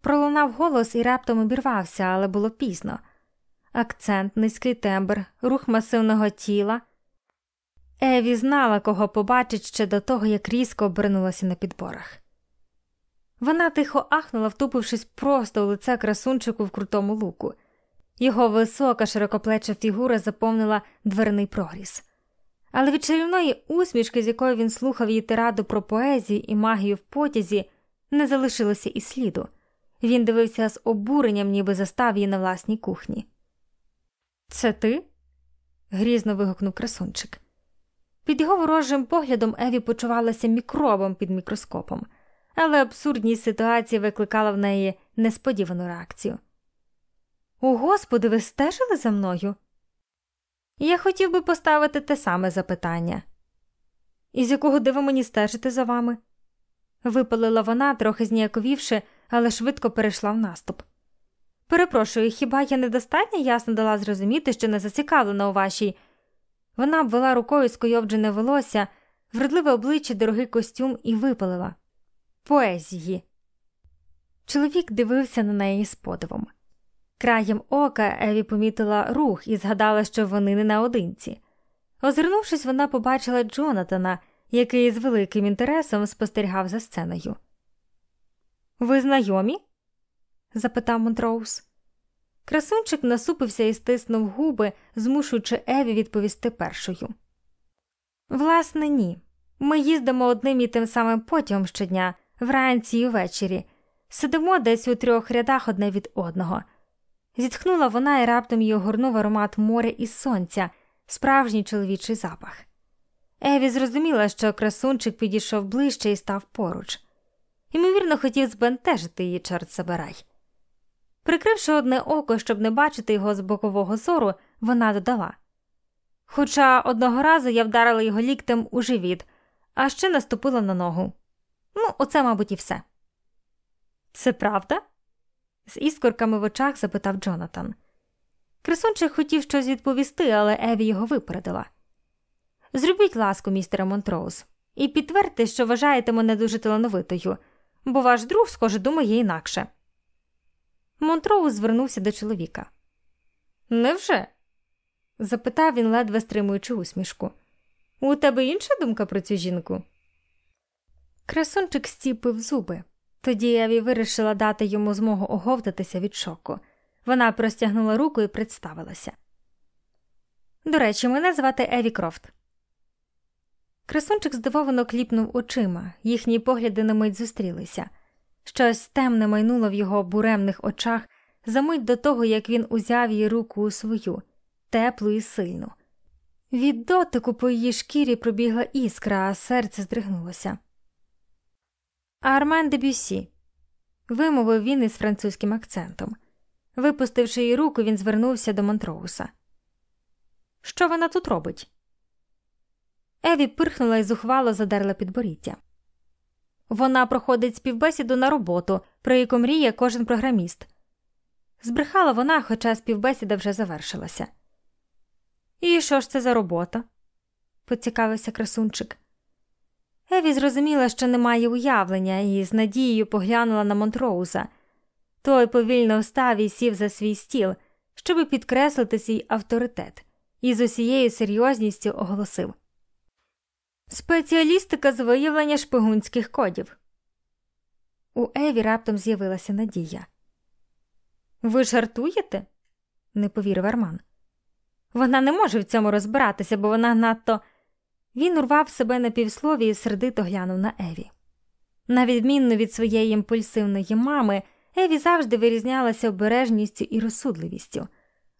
Пролунав голос і раптом обірвався, але було пізно. Акцент, низький тембр, рух масивного тіла. Еві знала, кого побачить ще до того, як різко обернулася на підборах. Вона тихо ахнула, втупившись просто у лице красунчику в крутому луку. Його висока, широкоплеча фігура заповнила дверний прогріз. Але від чарівної усмішки, з якою він слухав її тираду про поезію і магію в потязі, не залишилося і сліду. Він дивився з обуренням, ніби застав її на власній кухні. Це ти? грізно вигукнув красунчик. Під його ворожим поглядом Еві почувалася мікробом під мікроскопом, але абсурдність ситуації викликала в неї несподівану реакцію. О, Господи, ви стежили за мною? Я хотів би поставити те саме запитання. Із якого дива мені стежити за вами? випалила вона, трохи зніяковівши, але швидко перейшла в наступ. Перепрошую, хіба я недостатньо ясно дала зрозуміти, що не зацікавлена у вашій. Вона обвела рукою скойовджене волосся, вродливе обличчя, дорогий костюм і випалила поезії. Чоловік дивився на неї з подивом. Краєм ока Еві помітила рух і згадала, що вони не наодинці. Озирнувшись, вона побачила Джонатана, який з великим інтересом спостерігав за сценою. Ви знайомі? запитав Монтроуз. Красунчик насупився і стиснув губи, змушуючи Еві відповісти першою. Власне, ні. Ми їздимо одним і тим самим потягом щодня, вранці і ввечері, сидимо десь у трьох рядах одне від одного. Зітхнула вона і раптом її огорнув аромат моря і сонця, справжній чоловічий запах. Еві зрозуміла, що красунчик підійшов ближче і став поруч. Ймовірно, хотів збентежити її, чорт забирай. Прикривши одне око, щоб не бачити його з бокового зору, вона додала. Хоча одного разу я вдарила його ліктем у живіт, а ще наступила на ногу. Ну, оце, мабуть, і все. Це правда? З іскорками в очах запитав Джонатан. Красунчик хотів щось відповісти, але Еві його випередила. Зробіть ласку, містере Монтроуз, і підтвердьте, що вважаєте мене дуже талановитою, бо ваш друг, схоже, думає інакше. Монтроуз звернувся до чоловіка. Невже? запитав він, ледве стримуючи усмішку. У тебе інша думка про цю жінку? Красунчик стіпив зуби. Тоді Еві вирішила дати йому змогу оговтатися від шоку. Вона простягнула руку і представилася. До речі, мене звати Еві Крофт. Красунчик здивовано кліпнув очима, їхні погляди на мить зустрілися. Щось темне майнуло в його буремних очах за мить до того, як він узяв її руку у свою, теплу і сильну. Від дотику по її шкірі пробігла іскра, а серце здригнулося. Армен де Бюсі», – вимовив він із французьким акцентом. Випустивши її руку, він звернувся до Монтроуса. Що вона тут робить? Еві пирхнула і зухвало задерла підборіддя. Вона проходить співбесіду на роботу, про яку мріє кожен програміст. Збрехала вона, хоча співбесіда вже завершилася. І що ж це за робота? поцікавився красунчик. Еві зрозуміла, що немає уявлення, і з надією поглянула на Монтроуза. Той повільно встав і сів за свій стіл, щоби підкреслити свій авторитет, і з усією серйозністю оголосив Спеціалістика з виявлення шпигунських кодів. У Еві раптом з'явилася надія. Ви жартуєте? не повірив Арман. Вона не може в цьому розбиратися, бо вона надто. Він урвав себе на півслові і сердито глянув на Еві. На відмінно від своєї імпульсивної мами, Еві завжди вирізнялася обережністю і розсудливістю,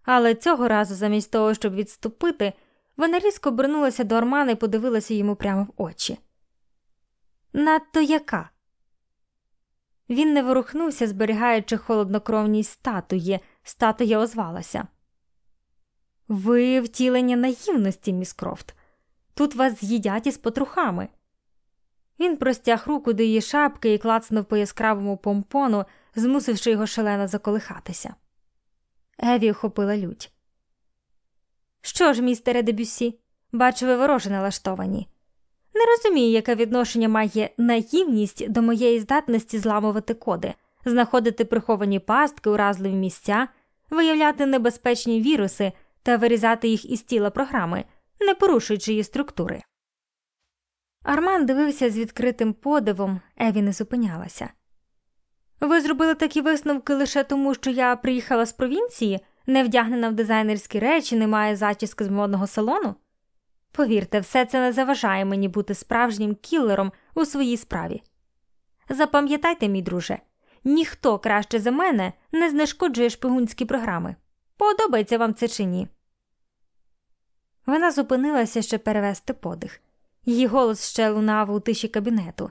але цього разу, замість того, щоб відступити, вона різко обернулася до Армана і подивилася йому прямо в очі. Надто яка? Він не ворухнувся, зберігаючи холоднокровність статуї, статуя озвалася. Ви втілення наївності, міс Крофт. Тут вас з'їдять із потрухами. Він простяг руку до її шапки і клацнув по яскравому помпону, змусивши його шалено заколихатися. Еві охопила лють. Що ж, містере Дебюсі, бачу, ви вороже налаштовані. Не розумію, яке відношення має наївність до моєї здатності зламувати коди, знаходити приховані пастки, уразливі місця, виявляти небезпечні віруси та вирізати їх із тіла програми, не порушуючи її структури. Арман дивився з відкритим подивом, Еві не зупинялася. Ви зробили такі висновки лише тому, що я приїхала з провінції, не вдягнена в дизайнерські речі, немає зачіски з модного салону? Повірте, все це не заважає мені бути справжнім кілером у своїй справі. Запам'ятайте, мій друже, ніхто краще за мене не знешкоджує шпигунські програми. Подобається вам це чи ні? Вона зупинилася ще перевести подих. Її голос ще лунав у тиші кабінету.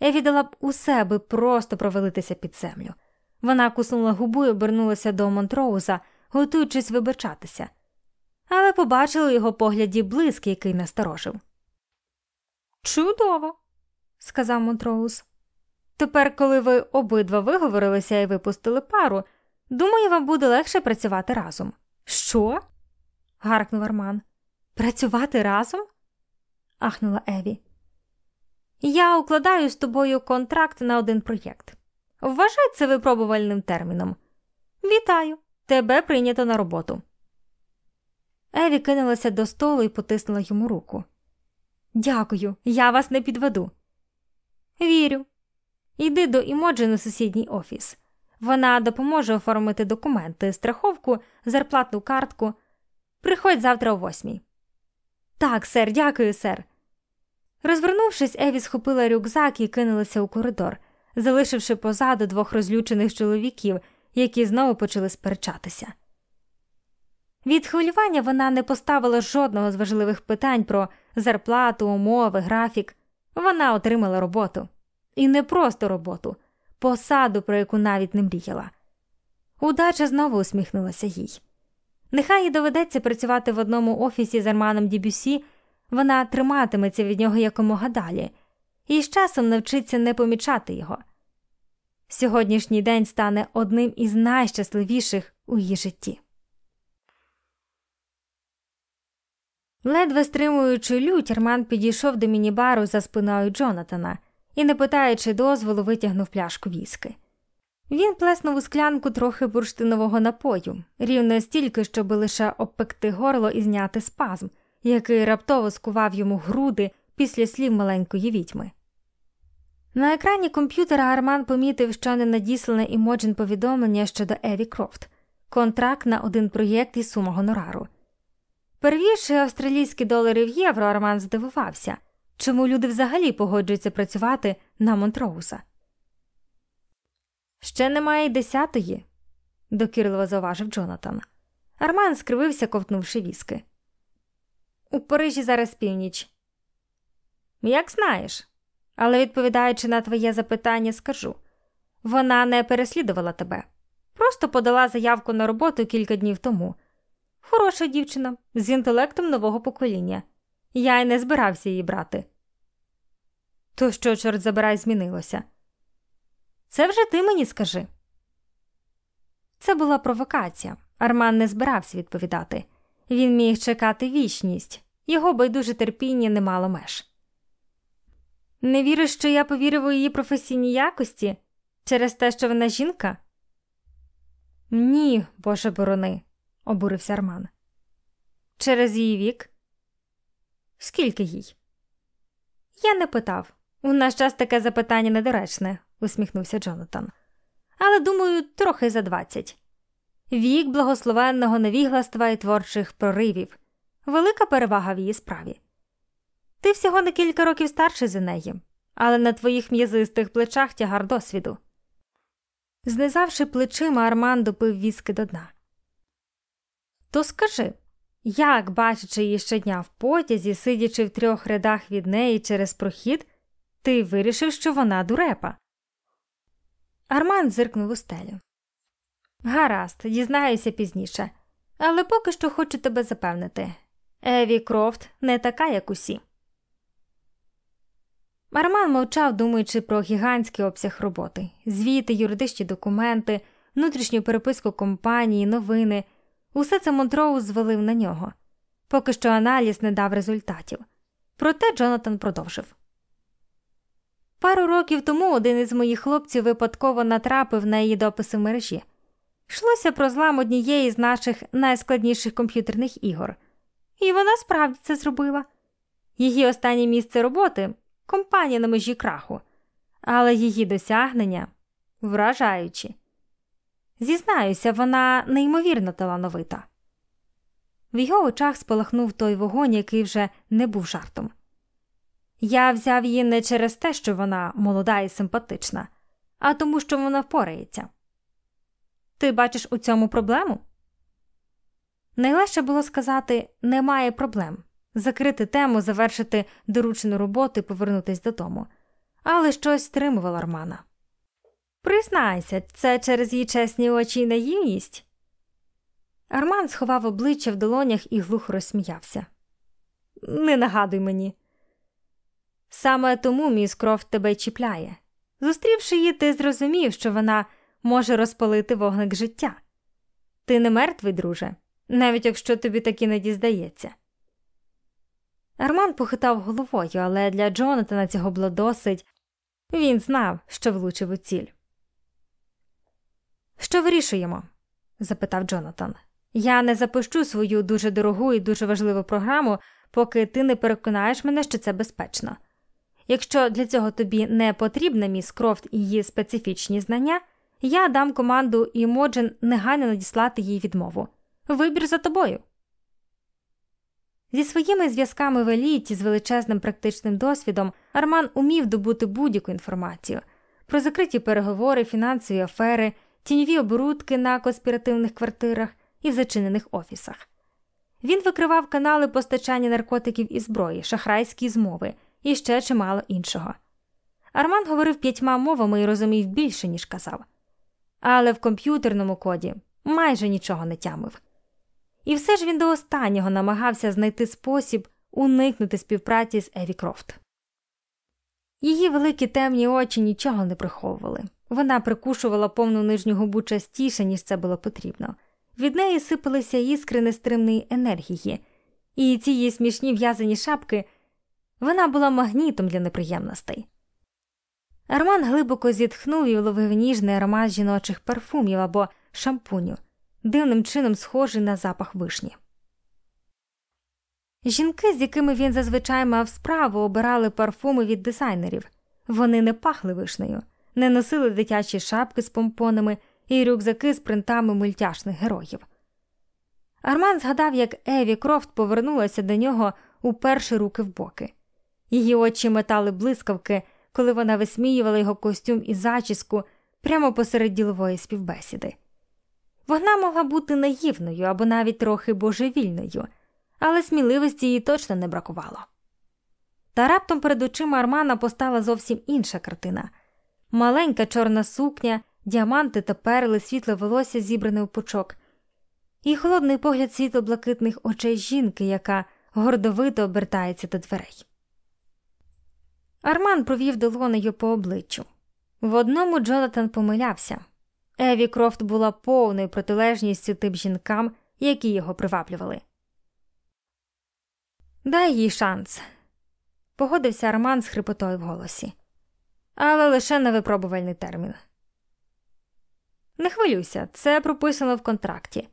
Еві дала б усе, аби просто провалитися під землю. Вона куснула губу і обернулася до Монтроуза, готуючись вибачатися, але побачила у його погляді блиск, який насторожив. Чудово, сказав Монтроуз. Тепер, коли ви обидва виговорилися і випустили пару, думаю, вам буде легше працювати разом. Що? гаркнув Арман. Працювати разом? ахнула Еві. Я укладаю з тобою контракт на один проєкт. Вважай це випробувальним терміном. Вітаю! Тебе прийнято на роботу. Еві кинулася до столу і потиснула йому руку. Дякую, я вас не підведу. Вірю. Йди до Імоджі на сусідній офіс. Вона допоможе оформити документи, страховку, зарплатну картку. Приходь завтра о восьмій. Так, сер, дякую, сер. Розвернувшись, Еві схопила рюкзак і кинулася у коридор, залишивши позаду двох розлючених чоловіків, які знову почали сперечатися. Від хвилювання вона не поставила жодного з важливих питань про зарплату, умови, графік. Вона отримала роботу. І не просто роботу, посаду, про яку навіть не мріяла. Удача знову усміхнулася їй. Нехай їй доведеться працювати в одному офісі з Арманом Дібюсі, вона триматиметься від нього якомога далі, і з часом навчиться не помічати його. Сьогоднішній день стане одним із найщасливіших у її житті. Ледве стримуючи лють, Арман підійшов до мінібару за спиною Джонатана і, не питаючи дозволу, витягнув пляшку віски. Він плеснув у склянку трохи бурштинового напою, рівно стільки, щоб лише обпекти горло і зняти спазм, який раптово скував йому груди після слів маленької відьми. На екрані комп'ютера Арман помітив, що не надіслане Імоджен повідомлення щодо Еві Крофт, контракт на один проєкт і сума гонорару. Перевівши австралійські долари в євро, Арман здивувався, чому люди взагалі погоджуються працювати на Монтроуса. Ще немає й десятої, докірливо зауважив Джонатан. Арман скривився, ковтнувши віски. У Парижі зараз північ. Як знаєш, але відповідаючи на твоє запитання, скажу вона не переслідувала тебе, просто подала заявку на роботу кілька днів тому. Хороша дівчина з інтелектом нового покоління. Я й не збирався її брати. То що, чорт забирай, змінилося? Це вже ти мені скажи. Це була провокація. Арман не збирався відповідати. Він міг чекати вічність, його байдуже терпіння не мало меж. Не віриш, що я повірив у її професійні якості через те, що вона жінка? Ні, боже борони, обурився Арман. Через її вік? Скільки їй? Я не питав. У наш час таке запитання недоречне, усміхнувся Джонатан. Але, думаю, трохи за двадцять. Вік благословенного невігластва і творчих проривів, велика перевага в її справі. Ти всього на кілька років старший за неї, але на твоїх м'язистих плечах тягар досвіду. Знизавши плечима, Арман допив віски до дна. То скажи, як, бачачи її щодня в потязі, сидячи в трьох рядах від неї через прохід, ти вирішив, що вона дурепа? Арман зиркнув у стелю. Гаразд, дізнаюся пізніше, але поки що хочу тебе запевнити Еві Крофт не така, як усі. Арман мовчав, думаючи про гігантський обсяг роботи, звіти, юридичні документи, внутрішню переписку компанії, новини. Усе це Монтроуз звалив на нього. Поки що аналіз не дав результатів. Проте Джонатан продовжив. Пару років тому один із моїх хлопців випадково натрапив на її дописи в мережі. Йшлося про злам однієї з наших найскладніших комп'ютерних ігор. І вона справді це зробила. Її останнє місце роботи компанія на межі краху, але її досягнення вражаючі. Зізнаюся, вона неймовірно талановита. В його очах спалахнув той вогонь, який вже не був жартом. Я взяв її не через те, що вона молода і симпатична, а тому, що вона впорається. Ти бачиш у цьому проблему? Найлегше було сказати немає проблем, закрити тему, завершити доручену роботу і повернутися додому, але щось стримувало Армана. Признайся, це через її чесні очі і наївність. Арман сховав обличчя в долонях і глухо розсміявся. Не нагадуй мені. Саме тому міс Крофт тебе чіпляє. Зустрівши її, ти зрозумів, що вона може розпалити вогник життя. Ти не мертвий, друже, навіть якщо тобі так іноді здається. Арман похитав головою, але для Джонатана цього було досить. Він знав, що влучив у ціль. Що вирішуємо? запитав Джонатан. Я не запущу свою дуже дорогу і дуже важливу програму, поки ти не переконаєш мене, що це безпечно. Якщо для цього тобі не потрібна міс Крофт і її специфічні знання, я дам команду Імоджен негайно надіслати їй відмову. Вибір за тобою. Зі своїми зв'язками в еліті з величезним практичним досвідом Арман умів добути будь-яку інформацію про закриті переговори, фінансові афери, тіньові оборудки на конспіративних квартирах і в зачинених офісах. Він викривав канали постачання наркотиків і зброї, шахрайські змови і ще чимало іншого. Арман говорив п'ятьма мовами і розумів більше, ніж казав, але в комп'ютерному коді майже нічого не тямив. І все ж він до останнього намагався знайти спосіб уникнути співпраці з Еві Крофт. Її великі темні очі нічого не приховували. Вона прикушувала повну нижню губу частіше, ніж це було потрібно. Від неї сипалися іскри нестримної енергії, і ці її смішні в'язані шапки вона була магнітом для неприємностей. Арман глибоко зітхнув і вловив ніжний аромат жіночих парфумів або шампуню, дивним чином схожий на запах вишні. Жінки, з якими він зазвичай мав справу, обирали парфуми від дизайнерів. Вони не пахли вишнею, не носили дитячі шапки з помпонами і рюкзаки з принтами мультяшних героїв. Арман згадав, як Еві Крофт повернулася до нього у перші руки в боки. Її очі метали блискавки, коли вона висміювала його костюм і зачіску прямо посеред ділової співбесіди. Вона могла бути наївною або навіть трохи божевільною, але сміливості їй точно не бракувало. Та раптом перед очима Армана постала зовсім інша картина маленька чорна сукня, діаманти та перли, світле волосся зібране у пучок, і холодний погляд світло блакитних очей жінки, яка гордовито обертається до дверей. Арман провів долонею по обличчю. В одному Джонатан помилявся Еві Крофт була повною протилежністю тим жінкам, які його приваблювали. Дай їй шанс, погодився Арман з хрипотою в голосі, але лише на випробувальний термін. Не хвилюйся, це прописано в контракті.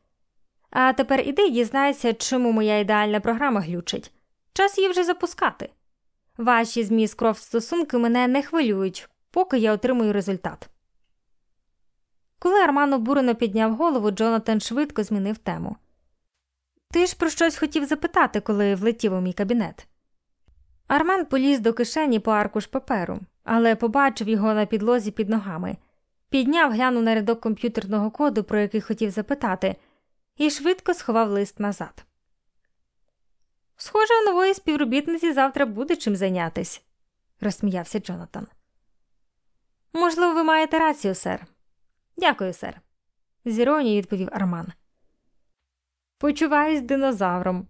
А тепер іди дізнайся, чому моя ідеальна програма глючить. Час її вже запускати. Ваші з міс Крофт стосунки мене не хвилюють, поки я отримую результат. Коли Арман обурено підняв голову, Джонатан швидко змінив тему. Ти ж про щось хотів запитати, коли влетів у мій кабінет. Арман поліз до кишені по аркуш паперу, але побачив його на підлозі під ногами, підняв, глянув на рядок комп'ютерного коду, про який хотів запитати, і швидко сховав лист назад. Схоже, у нової співробітниці завтра буде чим зайнятись, розсміявся Джонатан. Можливо, ви маєте рацію, сер. Дякую, сер. з іронією відповів Арман. Почуваюсь динозавром,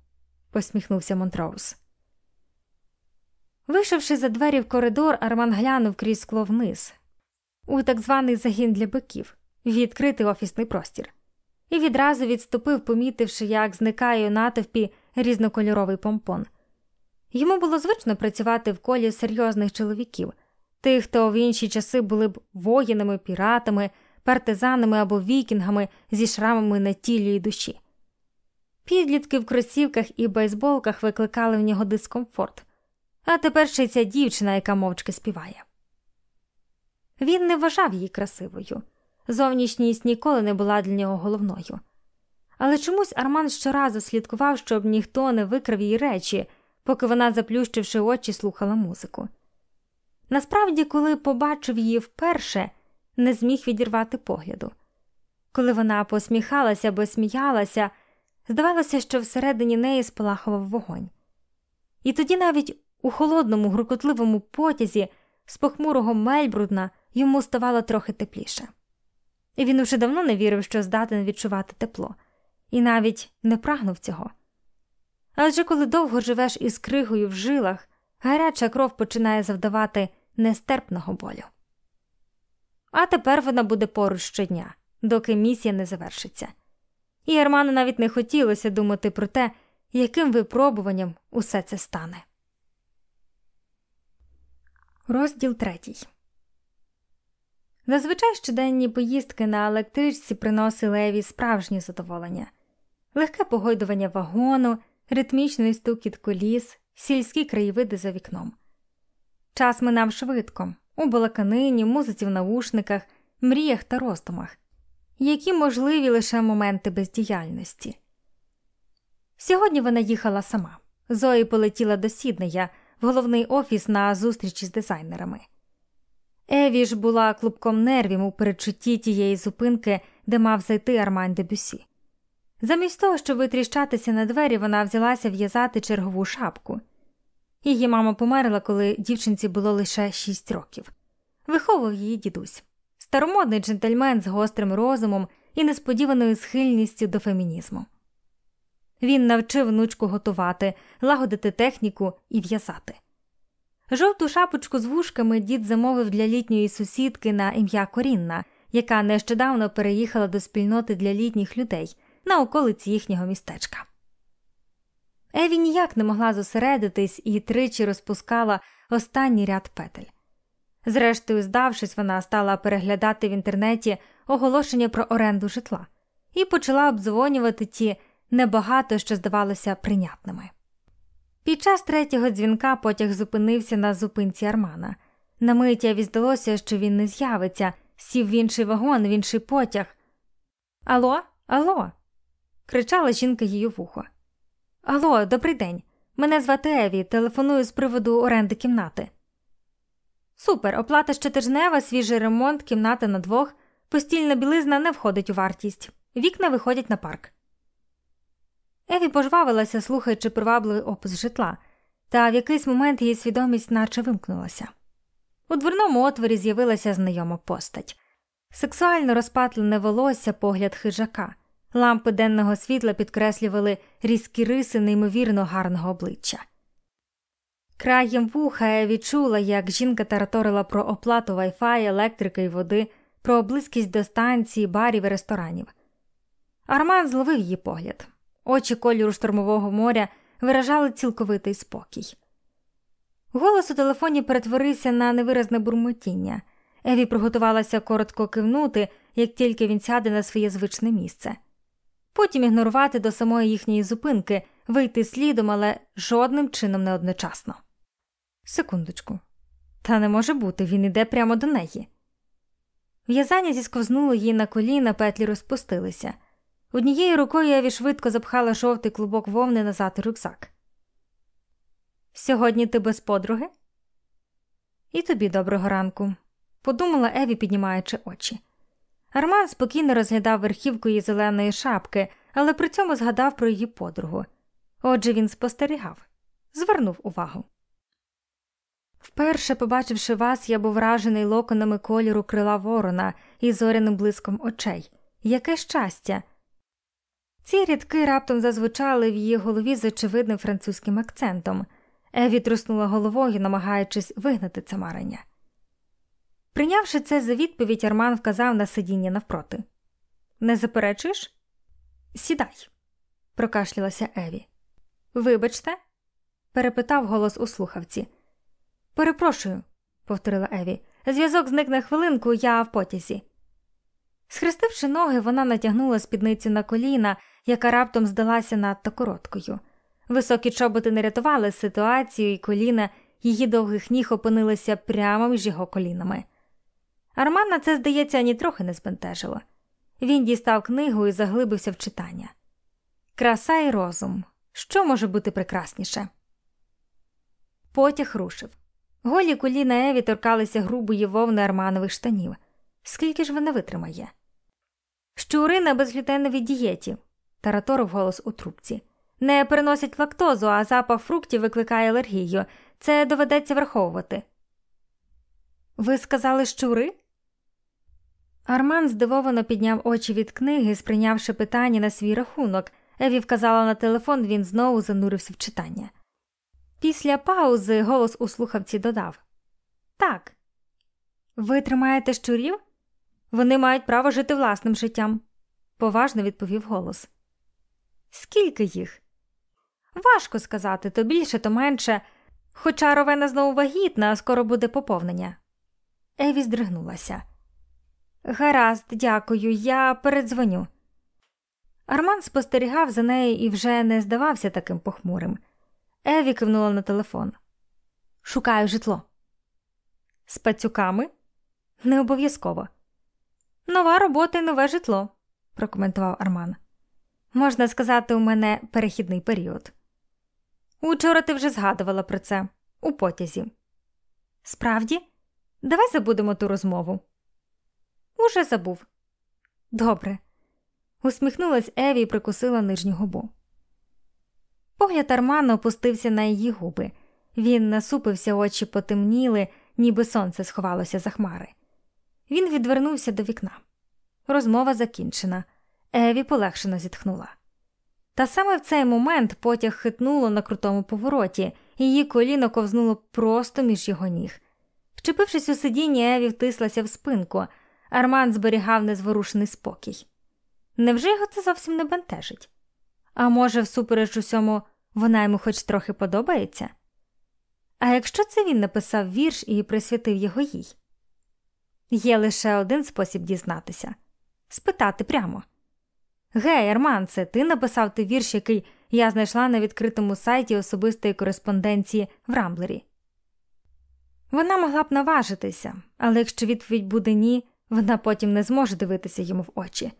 посміхнувся Монтроуз. Вийшовши за двері в коридор, Арман глянув крізь скло вниз, у так званий загін для биків, відкритий офісний простір, і відразу відступив, помітивши, як зникає у натовпі різнокольоровий помпон. Йому було звично працювати в колі серйозних чоловіків, тих, хто в інші часи були б воїнами, піратами, партизанами або вікінгами зі шрамами на тілі і душі. Підлітки в кросівках і бейсболках викликали в нього дискомфорт, а тепер ще й ця дівчина, яка мовчки співає. Він не вважав її красивою, зовнішність ніколи не була для нього головною. Але чомусь Арман щоразу слідкував, щоб ніхто не викрав її речі, поки вона, заплющивши очі, слухала музику. Насправді, коли побачив її вперше, не зміг відірвати погляду. Коли вона посміхалася або сміялася, здавалося, що всередині неї спалахував вогонь. І тоді навіть у холодному, грукотливому потязі з похмурого Мельбрудна йому ставало трохи тепліше. І він уже давно не вірив, що здатен відчувати тепло і навіть не прагнув цього. Адже коли довго живеш із кригою в жилах, гаряча кров починає завдавати нестерпного болю. А тепер вона буде поруч щодня, доки місія не завершиться. І Арману навіть не хотілося думати про те, яким випробуванням усе це стане. Розділ третій. Зазвичай щоденні поїздки на електричці приносили Еві справжнє задоволення легке погойдування вагону, ритмічний стукіт коліс, сільські краєвиди за вікном. Час минав швидко, у балаканині, музиці в наушниках, мріях та роздумах, які можливі лише моменти бездіяльності. Сьогодні вона їхала сама. Зої полетіла до Сіднея в головний офіс на зустрічі з дизайнерами. Еві ж була клубком нервів у передчутті тієї зупинки, де мав зайти Армань де Бюсі. Замість того, щоб витріщатися на двері, вона взялася в'язати чергову шапку. Її мама померла, коли дівчинці було лише шість років. Виховував її дідусь, старомодний джентльмен з гострим розумом і несподіваною схильністю до фемінізму. Він навчив внучку готувати, лагодити техніку і в'язати. Жовту шапочку з вушками дід замовив для літньої сусідки на ім'я Корінна, яка нещодавно переїхала до спільноти для літніх людей на околиці їхнього містечка. Еві ніяк не могла зосередитись і тричі розпускала останній ряд петель. Зрештою, здавшись, вона стала переглядати в інтернеті оголошення про оренду житла і почала обдзвонювати ті небагато, що здавалося прийнятними. Під час третього дзвінка потяг зупинився на зупинці Армана. На мить Еві здалося, що він не з'явиться, сів в інший вагон, в інший потяг. Алло, алло. Кричала жінка її вухо. Алло, добрий день. Мене звати Еві, телефоную з приводу оренди кімнати. Супер, оплата щотижнева, свіжий ремонт, кімната на двох, постільна білизна не входить у вартість, вікна виходять на парк. Еві пожвавилася, слухаючи привабливий опис житла, та в якийсь момент її свідомість наче вимкнулася. У дверному отворі з'явилася знайома постать сексуально розпатлене волосся, погляд хижака, лампи денного світла підкреслювали різкі риси неймовірно гарного обличчя. Краєм вуха я відчула, як жінка тараторила про оплату вайфай, електрики і води, про близькість до станції, барів і ресторанів. Арман зловив її погляд. Очі кольору штормового моря виражали цілковитий спокій. Голос у телефоні перетворився на невиразне бурмотіння. Еві приготувалася коротко кивнути, як тільки він сяде на своє звичне місце. Потім ігнорувати до самої їхньої зупинки, вийти слідом, але жодним чином не одночасно. Секундочку. Та не може бути, він іде прямо до неї. В'язання зісковзнуло їй на коліна, петлі розпустилися. Однією рукою Еві швидко запхала жовтий клубок вовни назад у рюкзак. Сьогодні ти без подруги? І тобі доброго ранку, подумала Еві, піднімаючи очі. Арман спокійно розглядав верхівку її зеленої шапки, але при цьому згадав про її подругу. Отже, він спостерігав, звернув увагу. Вперше, побачивши вас, я був вражений локонами кольору крила ворона і зоряним блиском очей. Яке щастя! Ці рядки раптом зазвучали в її голові з очевидним французьким акцентом. Еві труснула головою, намагаючись вигнати це марення. Прийнявши це за відповідь, Арман вказав на сидіння навпроти. Не заперечуєш? Сідай, прокашлялася Еві. Вибачте, перепитав голос у слухавці. Перепрошую, повторила Еві. Зв'язок зник на хвилинку, я в потязі. Схрестивши ноги, вона натягнула спідницю на коліна, яка раптом здалася надто короткою. Високі чоботи не рятували ситуацію, і коліна її довгих ніг опинилися прямо між його колінами. Армана це, здається, ані трохи не збентежило. Він дістав книгу і заглибився в читання. Краса і розум. Що може бути прекрасніше? Потяг рушив. Голі коліна Еві торкалися грубої вовни арманових штанів. Скільки ж вона витримає? Щури на безглютеновій дієті, тараторив голос у трубці. Не переносять лактозу, а запах фруктів викликає алергію. Це доведеться враховувати. Ви сказали щури? Арман здивовано підняв очі від книги, сприйнявши питання на свій рахунок. Еві вказала на телефон, він знову занурився в читання. Після паузи голос у слухавці додав Так. Ви тримаєте щурів? Вони мають право жити власним життям, поважно відповів голос. Скільки їх? Важко сказати то більше, то менше, хоча ровена знову вагітна, а скоро буде поповнення. Еві здригнулася. Гаразд, дякую, я передзвоню. Арман спостерігав за нею і вже не здавався таким похмурим. Еві кивнула на телефон. Шукаю житло. З пацюками? Не обов'язково. Нова робота і нове житло, прокоментував Арман. Можна сказати, у мене перехідний період. Учора ти вже згадувала про це у потязі. Справді, давай забудемо ту розмову. Уже забув. Добре. Усміхнулась Еві і прикусила нижню губу. Погляд Армана опустився на її губи. Він насупився, очі потемніли, ніби сонце сховалося за хмари. Він відвернувся до вікна. Розмова закінчена. Еві полегшено зітхнула. Та саме в цей момент потяг хитнуло на крутому повороті, її коліно ковзнуло просто між його ніг. Вчепившись у сидіння, Еві втислася в спинку. Арман зберігав незворушений спокій. Невже його це зовсім не бентежить? А може, всупереч усьому, вона йому хоч трохи подобається? А якщо це він написав вірш і присвятив його їй? Є лише один спосіб дізнатися спитати прямо. Гей, Арман, це ти написав той вірш, який я знайшла на відкритому сайті особистої кореспонденції в Рамблері. Вона могла б наважитися, але якщо відповідь буде ні, вона потім не зможе дивитися йому в очі.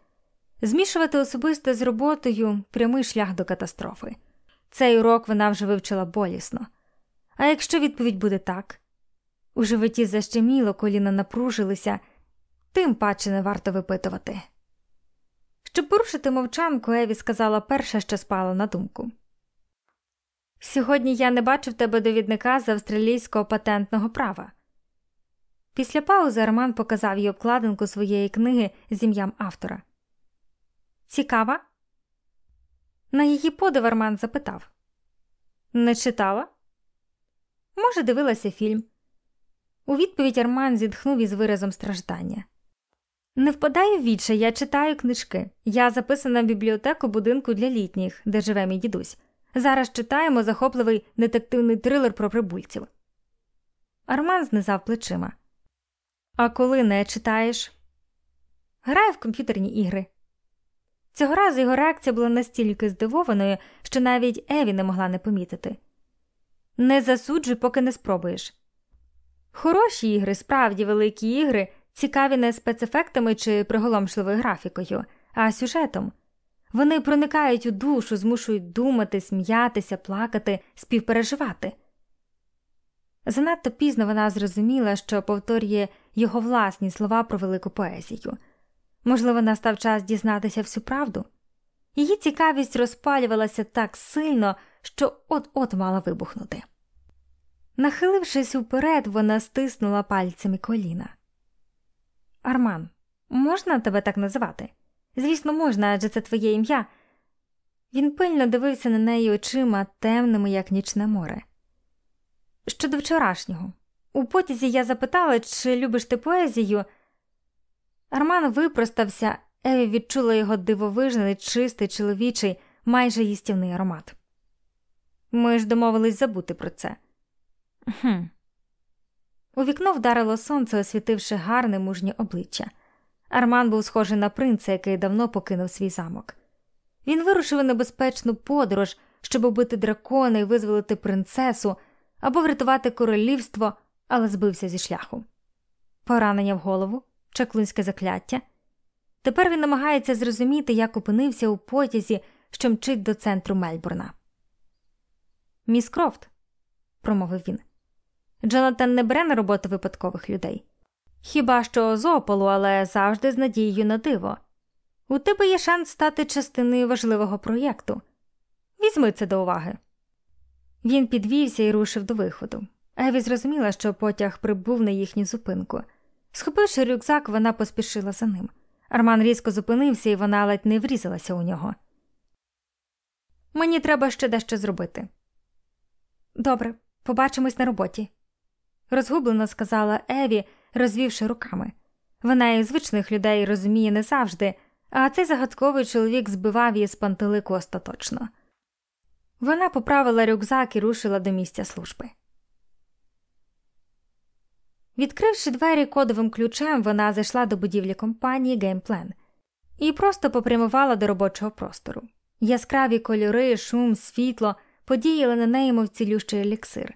Змішувати особисте з роботою прямий шлях до катастрофи. Цей урок вона вже вивчила болісно. А якщо відповідь буде так, у животі защеміло, коліна напружилися, тим паче не варто випитувати. Щоб порушити мовчанку, Еві сказала перше, що спало на думку. Сьогодні я не бачив тебе довідника з австралійського патентного права. Після паузи Роман показав їй обкладинку своєї книги з ім'ям автора. Цікава? На її подив Арман запитав Не читала? Може, дивилася фільм. У відповідь Арман зітхнув із виразом страждання. Не впадаю в віче, я читаю книжки. Я записана в бібліотеку будинку для літніх, де живе мій дідусь. Зараз читаємо захопливий детективний трилер про прибульців. Арман знизав плечима. А коли не читаєш? Граю в комп'ютерні ігри. Цього разу його реакція була настільки здивованою, що навіть Еві не могла не помітити. Не засуджуй, поки не спробуєш. Хороші ігри, справді великі ігри, цікаві не спецефектами чи приголомшливою графікою, а сюжетом. Вони проникають у душу, змушують думати, сміятися, плакати, співпереживати. Занадто пізно вона зрозуміла, що повторює його власні слова про велику поезію. Можливо, настав час дізнатися всю правду. Її цікавість розпалювалася так сильно, що от-от мала вибухнути. Нахилившись уперед, вона стиснула пальцями коліна. Арман, можна тебе так називати? Звісно, можна, адже це твоє ім'я. Він пильно дивився на неї очима темними, як нічне море. Щодо вчорашнього, у потязі я запитала, чи любиш ти поезію. Арман випростався, Еві відчула його дивовижний, чистий, чоловічий, майже їстівний аромат. Ми ж домовились забути про це. Хм. У вікно вдарило сонце, освітивши гарне мужнє обличчя. Арман був схожий на принца, який давно покинув свій замок. Він вирушив у небезпечну подорож, щоб убити дракона і визволити принцесу або врятувати королівство, але збився зі шляху. Поранення в голову, чаклунське закляття. Тепер він намагається зрозуміти, як опинився у потязі, що мчить до центру Мельбурна. Міс Крофт, промовив він. Джонатан не бере на роботу випадкових людей. Хіба що з опалу, але завжди з надією на диво. У тебе є шанс стати частиною важливого проєкту. Візьми це до уваги. Він підвівся і рушив до виходу. Еві зрозуміла, що потяг прибув на їхню зупинку. Схопивши рюкзак, вона поспішила за ним. Арман різко зупинився, і вона ледь не врізалася у нього. Мені треба ще дещо зробити. Добре, побачимось на роботі, розгублено сказала Еві, розвівши руками. Вона і звичних людей розуміє не завжди, а цей загадковий чоловік збивав її з пантелику остаточно. Вона поправила рюкзак і рушила до місця служби. Відкривши двері кодовим ключем, вона зайшла до будівлі компанії GamePlan і просто попрямувала до робочого простору. Яскраві кольори, шум, світло подіяли на неї, мов цілющий еліксир.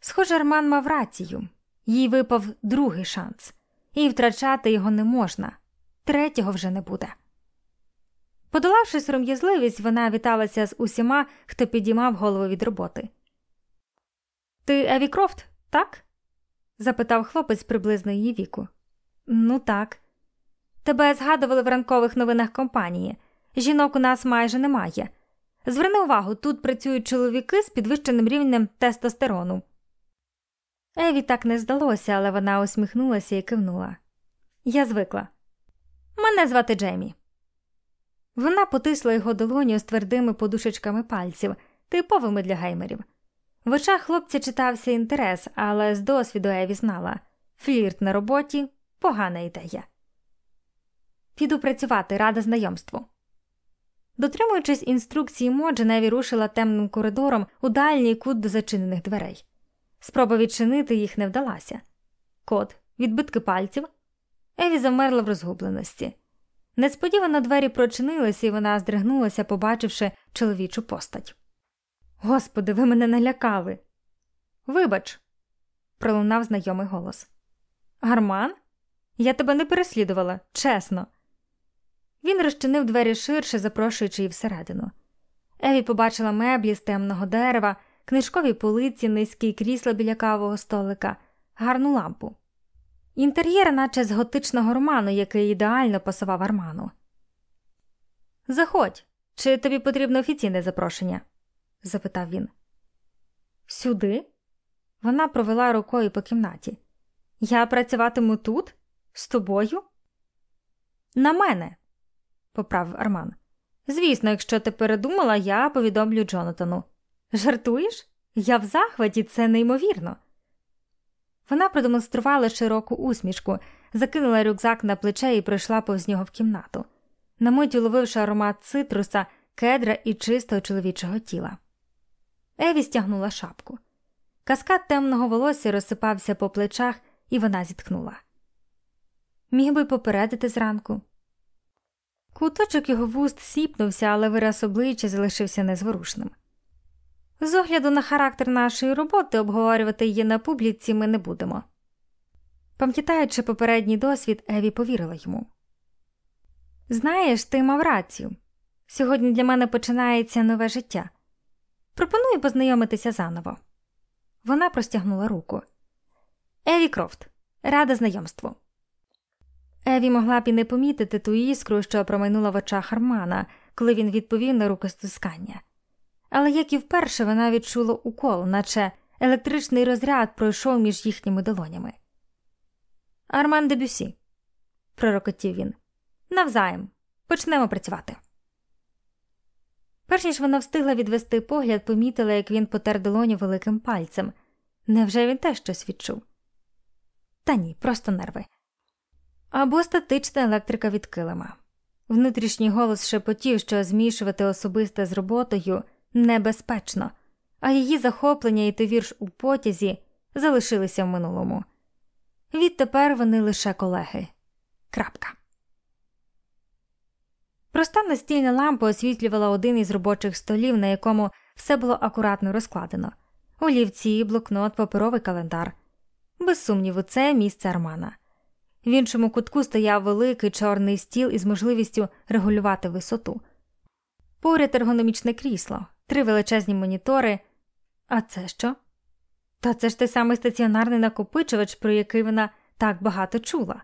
Схоже, Арман мав рацію їй випав другий шанс, і втрачати його не можна, третього вже не буде. Подолавши сором'язливість, вона віталася з усіма, хто підіймав голову від роботи. Ти Еві Крофт, так? Запитав хлопець приблизно її віку. Ну, так. Тебе згадували в ранкових новинах компанії. Жінок у нас майже немає. Зверни увагу, тут працюють чоловіки з підвищеним рівнем тестостерону. Еві так не здалося, але вона усміхнулася і кивнула. Я звикла. Мене звати Джеймі. Вона потисла його долоню з твердими подушечками пальців, типовими для геймерів. В очах хлопця читався інтерес, але з досвіду Еві знала флірт на роботі погана ідея. Піду працювати, рада знайомству. Дотримуючись інструкції Моджа, Неві рушила темним коридором у дальній кут до зачинених дверей. Спроба відчинити їх не вдалася. Код, відбитки пальців. Еві замерла в розгубленості. Несподівано двері прочинилися, і вона здригнулася, побачивши чоловічу постать. Господи, ви мене налякали. Вибач, пролунав знайомий голос. Гарман? Я тебе не переслідувала, чесно. Він розчинив двері ширше, запрошуючи її всередину. Еві побачила меблі з темного дерева, книжкові полиці, низькі крісла біля кавового столика, гарну лампу. Інтер'єр, наче з готичного роману, який ідеально пасував арману. Заходь, чи тобі потрібно офіційне запрошення? Запитав він. Сюди? Вона провела рукою по кімнаті. Я працюватиму тут? З тобою? На мене, поправив Арман. Звісно, якщо ти передумала, я повідомлю Джонатану. Жартуєш? Я в захваті, це неймовірно. Вона продемонструвала широку усмішку, закинула рюкзак на плече і пройшла повз нього в кімнату, на мить уловивши аромат цитруса, кедра і чистого чоловічого тіла. Еві стягнула шапку. Каскад темного волосся розсипався по плечах, і вона зітхнула. Міг би попередити зранку. Куточок його вуст сіпнувся, але вираз обличчя залишився незворушним. З огляду на характер нашої роботи обговорювати її на публіці ми не будемо. Пам'ятаючи попередній досвід, Еві повірила йому. Знаєш, ти мав рацію. Сьогодні для мене починається нове життя. Пропоную познайомитися заново. Вона простягнула руку. Еві Крофт, рада знайомству. Еві могла б і не помітити ту іскру, що промайнула в очах Армана, коли він відповів на рукостискання. Але як і вперше вона відчула укол, наче електричний розряд пройшов між їхніми долонями. Арман Дебюсі, пророкотів він. Навзаєм. Почнемо працювати. Перш ніж вона встигла відвести погляд, помітила, як він потер долоню великим пальцем. Невже він теж щось відчув? Та ні, просто нерви. Або статична електрика від килима. Внутрішній голос шепотів, що змішувати особисте з роботою небезпечно, а її захоплення і вірш у потязі залишилися в минулому. Відтепер вони лише колеги. Крапка. Проста настільна лампа освітлювала один із робочих столів, на якому все було акуратно розкладено олівці, блокнот, паперовий календар. Без сумніву, це місце Армана. В іншому кутку стояв великий чорний стіл із можливістю регулювати висоту. Поряд ергономічне крісло, три величезні монітори. А це що? Та це ж той самий стаціонарний накопичувач, про який вона так багато чула.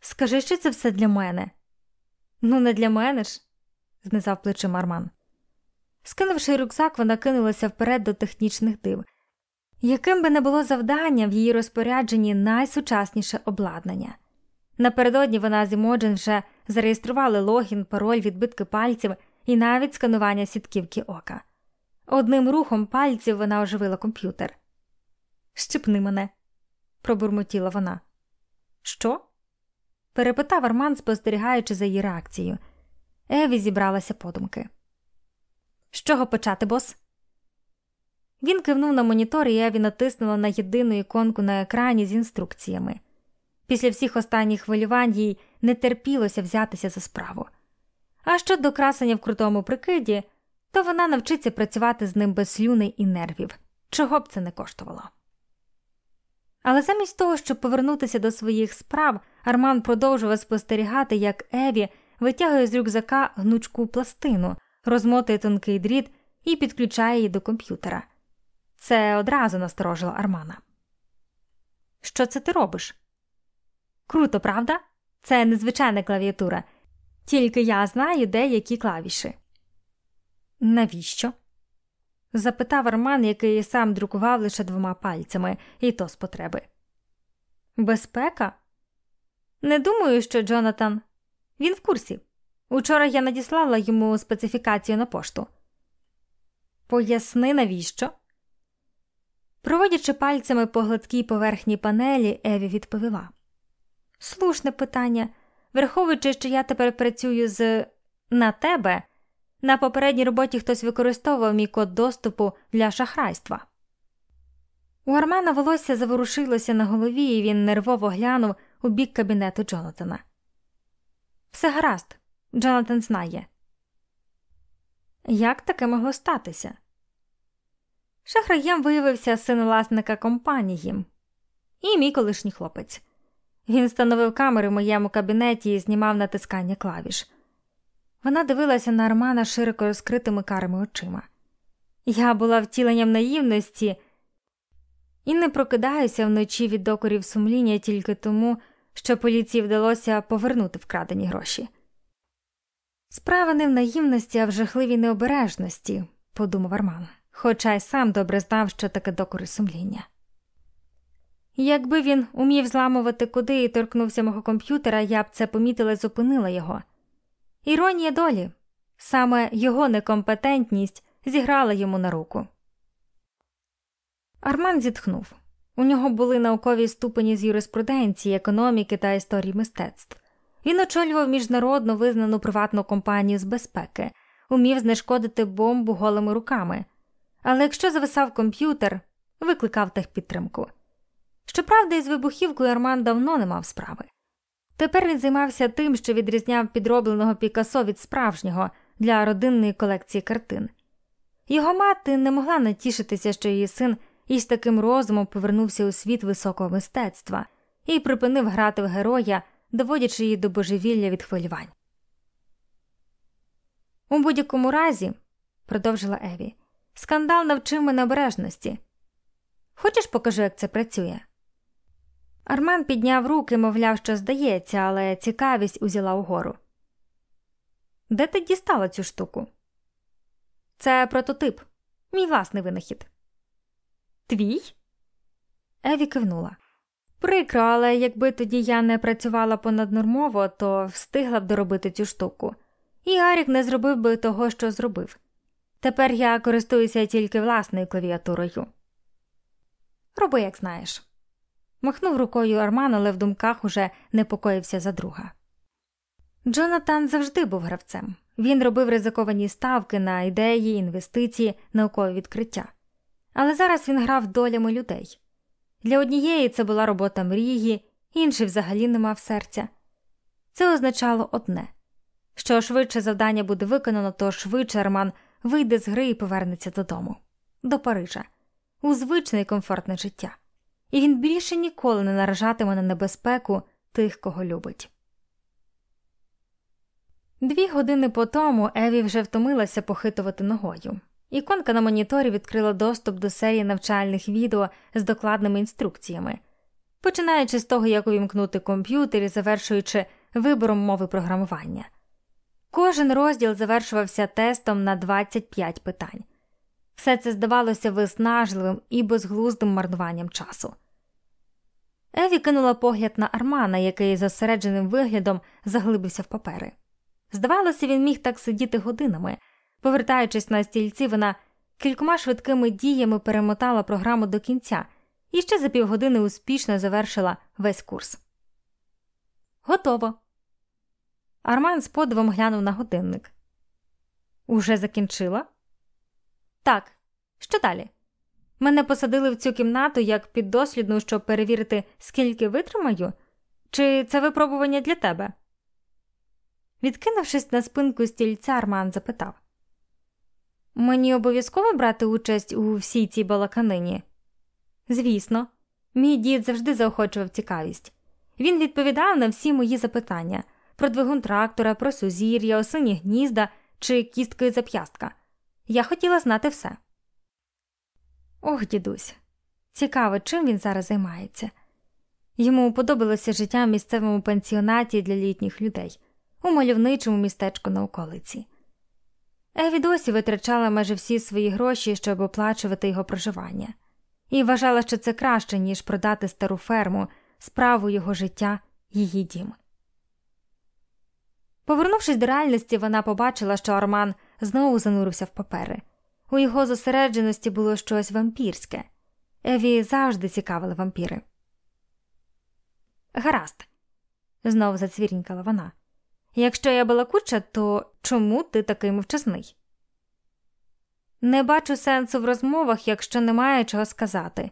Скажи, що це все для мене. Ну, не для мене ж, знизав плечима Арман. Скинувши рюкзак, вона кинулася вперед до технічних див. Яким би не було завдання в її розпорядженні найсучасніше обладнання. Напередодні вона з Імоджен вже зареєстрували логін, пароль, відбитки пальців і навіть сканування сітківки ока. Одним рухом пальців вона оживила комп'ютер. Щепни мене, пробурмотіла вона. Що? Перепитав Арман, спостерігаючи за її реакцією. Еві зібралася подумки. З чого почати, бос? Він кивнув на монітор, і Еві натиснула на єдину іконку на екрані з інструкціями. Після всіх останніх хвилювань їй не терпілося взятися за справу. А щодо красення в крутому прикиді, то вона навчиться працювати з ним без слюни і нервів, чого б це не коштувало. Але замість того, щоб повернутися до своїх справ, Арман продовжував спостерігати, як Еві витягує з рюкзака гнучку пластину, розмотує тонкий дріт і підключає її до комп'ютера. Це одразу насторожило Армана. Що це ти робиш? Круто, правда? Це незвичайна клавіатура, тільки я знаю деякі клавіші. Навіщо? Запитав Арман, який сам друкував лише двома пальцями, і то з потреби. Безпека? Не думаю, що Джонатан. Він в курсі. Учора я надіслала йому специфікацію на пошту. Поясни, навіщо? Проводячи пальцями по гладкій поверхні панелі, Еві відповіла. Слушне питання, враховуючи, що я тепер працюю з на тебе, на попередній роботі хтось використовував мій код доступу для шахрайства. У Армена волосся заворушилося на голові, і він нервово глянув у бік кабінету Джонатана. Все гаразд, Джонатан знає. Як таке могло статися? Шахраєм виявився син власника компанії і мій колишній хлопець. Він встановив камери в моєму кабінеті і знімав натискання клавіш. Вона дивилася на Армана широко розкритими карими очима. Я була втіленням наївності і не прокидаюся вночі від докорів сумління тільки тому, що поліції вдалося повернути вкрадені гроші. Справа не в наївності, а в жахливій необережності, подумав Арман, хоча й сам добре знав, що таке докори сумління. Якби він умів зламувати куди і торкнувся мого комп'ютера, я б це помітила і зупинила його. Іронія долі саме його некомпетентність зіграла йому на руку. Арман зітхнув. У нього були наукові ступені з юриспруденції, економіки та історії мистецтв. Він очолював міжнародно визнану приватну компанію з безпеки, умів знешкодити бомбу голими руками. Але якщо зависав комп'ютер, викликав техпідтримку. Щоправда, із вибухівкою Арман давно не мав справи. Тепер він займався тим, що відрізняв підробленого Пікасо від справжнього для родинної колекції картин. Його мати не могла натішитися, що її син із таким розумом повернувся у світ високого мистецтва і припинив грати в героя, доводячи її до божевілля від хвилювань. У будь-якому разі, продовжила Еві, скандал навчив мене обережності. Хочеш покажу, як це працює? Арман підняв руки, мовляв, що здається, але цікавість узяла угору. Де ти дістала цю штуку? Це прототип, мій власний винахід. Твій? Еві кивнула. Прикро, але якби тоді я не працювала понаднормово, то встигла б доробити цю штуку, і Арік не зробив би того, що зробив. Тепер я користуюся тільки власною клавіатурою. Роби, як знаєш. Махнув рукою Арман, але в думках уже непокоївся за друга. Джонатан завжди був гравцем. Він робив ризиковані ставки на ідеї, інвестиції, наукові відкриття. Але зараз він грав долями людей. Для однієї це була робота мрії, інший взагалі не мав серця. Це означало одне що швидше завдання буде виконано, то швидше Арман вийде з гри і повернеться додому, до Парижа, у звичне і комфортне життя, і він більше ніколи не наражатиме на небезпеку тих, кого любить. Дві години по тому Еві вже втомилася похитувати ногою. Іконка на моніторі відкрила доступ до серії навчальних відео з докладними інструкціями, починаючи з того, як увімкнути комп'ютер і завершуючи вибором мови програмування. Кожен розділ завершувався тестом на 25 питань. Все це здавалося виснажливим і безглуздим марнуванням часу. Еві кинула погляд на Армана, який зосередженим виглядом заглибився в папери. Здавалося, він міг так сидіти годинами. Повертаючись на стільці, вона кількома швидкими діями перемотала програму до кінця і ще за півгодини успішно завершила весь курс. Готово. Арман з подивом глянув на годинник. Уже закінчила? Так. Що далі? Мене посадили в цю кімнату як піддослідну, щоб перевірити, скільки витримаю, чи це випробування для тебе? Відкинувшись на спинку стільця, Арман запитав Мені обов'язково брати участь у всій цій балаканині? Звісно, мій дід завжди заохочував цікавість. Він відповідав на всі мої запитання про двигун трактора, про сузір'я, осині гнізда чи кістки зап'ястка. Я хотіла знати все. Ох, дідусь, цікаво, чим він зараз займається. Йому подобалося життя в місцевому пансіонаті для літніх людей у мальовничому містечку на околиці. Еві досі витрачала майже всі свої гроші, щоб оплачувати його проживання, і вважала, що це краще, ніж продати стару ферму, справу його життя, її дім. Повернувшись до реальності, вона побачила, що Арман знову занурився в папери. У його зосередженості було щось вампірське. Еві завжди цікавили вампіри. Гаразд, знову зацвірінькала вона. Якщо я балакуча, то чому ти такий мовчазний? Не бачу сенсу в розмовах, якщо немає чого сказати,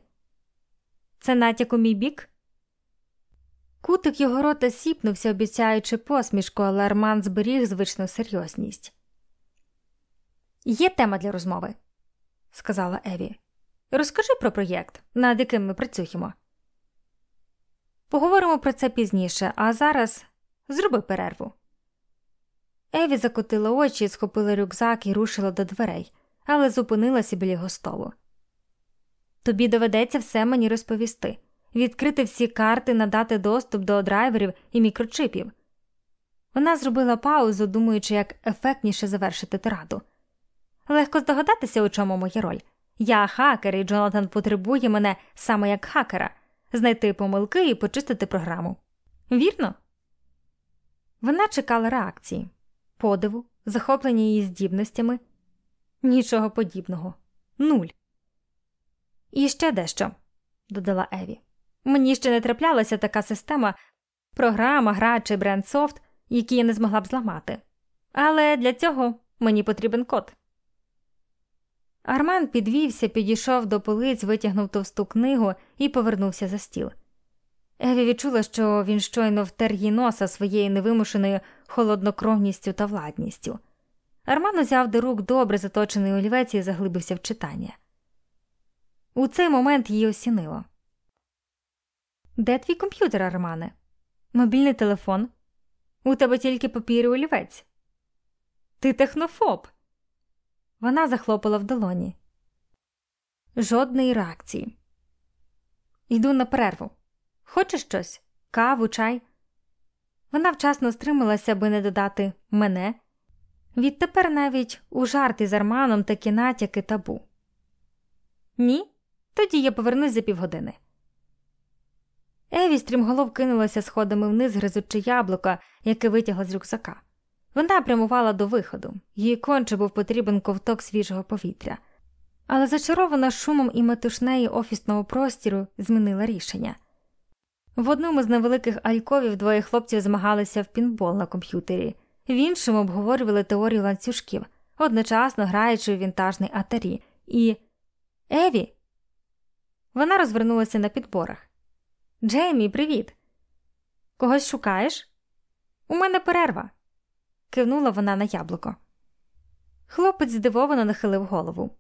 Це натяк у мій бік? Кутик його рота сіпнувся, обіцяючи посмішку, але Арман зберіг звичну серйозність. Є тема для розмови, сказала Еві. Розкажи про проєкт, над яким ми працюємо. Поговоримо про це пізніше, а зараз зроби перерву. Еві закотила очі, схопила рюкзак і рушила до дверей, але зупинилася біля його столу. Тобі доведеться все мені розповісти, відкрити всі карти, надати доступ до драйверів і мікрочипів. Вона зробила паузу, думаючи, як ефектніше завершити тираду. Легко здогадатися, у чому моя роль. Я хакер, і Джонатан потребує мене саме як хакера знайти помилки і почистити програму. Вірно? Вона чекала реакції, подиву, захоплення її здібностями. Нічого подібного. Нуль. І ще дещо, додала Еві. Мені ще не траплялася така система, програма, гра чи бренд софт, які я не змогла б зламати. Але для цього мені потрібен код. Арман підвівся, підійшов до полиць, витягнув товсту книгу і повернувся за стіл. Еві відчула, що він щойно втер їй носа своєю невимушеною холоднокровністю та владністю. Арман узяв до рук добре заточений олівець і заглибився в читання. У цей момент її осінило. Де твій комп'ютер, Армане? Мобільний телефон? У тебе тільки папір і олівець. Ти технофоб. Вона захлопала в долоні. Жодної реакції. Йду на перерву. Хочеш щось? Каву, чай? Вона вчасно стрималася, аби не додати мене. Відтепер навіть у жарти з Арманом такі натяки табу. Ні, тоді я повернусь за півгодини. Еві стрімголов кинулася сходами вниз, гризучи яблука, яке витягла з рюкзака. Вона прямувала до виходу, їй конче був потрібен ковток свіжого повітря, але зачарована шумом і метушнею офісного простіру змінила рішення. В одному з невеликих альковів двоє хлопців змагалися в пінбол на комп'ютері, в іншому обговорювали теорію ланцюжків, одночасно граючи у вінтажний атарі. І Еві. Вона розвернулася на підборах. Джеймі, привіт. Когось шукаєш? У мене перерва кивнула вона на яблуко. Хлопець здивовано нахилив голову.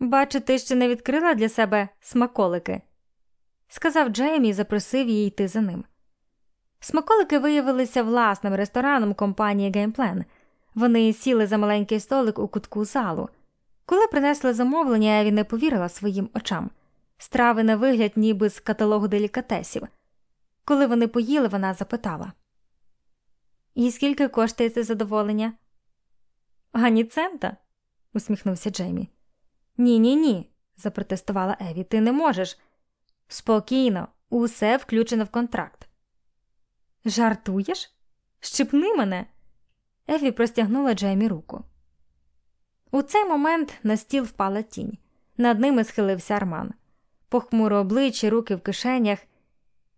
Бачу, ти ще не відкрила для себе смаколики, сказав Джеймі і запросив її йти за ним. Смаколики виявилися власним рестораном компанії Геймплен. Вони сіли за маленький столик у кутку залу. Коли принесли замовлення, Еві не повірила своїм очам. Страви на вигляд, ніби з каталогу делікатесів. Коли вони поїли, вона запитала і скільки коштує це задоволення? Ані цента, усміхнувся Джеймі. Ні, ні, ні, запротестувала Еві. Ти не можеш. Спокійно, усе включено в контракт. Жартуєш? Щепни мене. Еві простягнула Джеймі руку. У цей момент на стіл впала тінь. Над ними схилився Арман. Похмуро обличчя, руки в кишенях.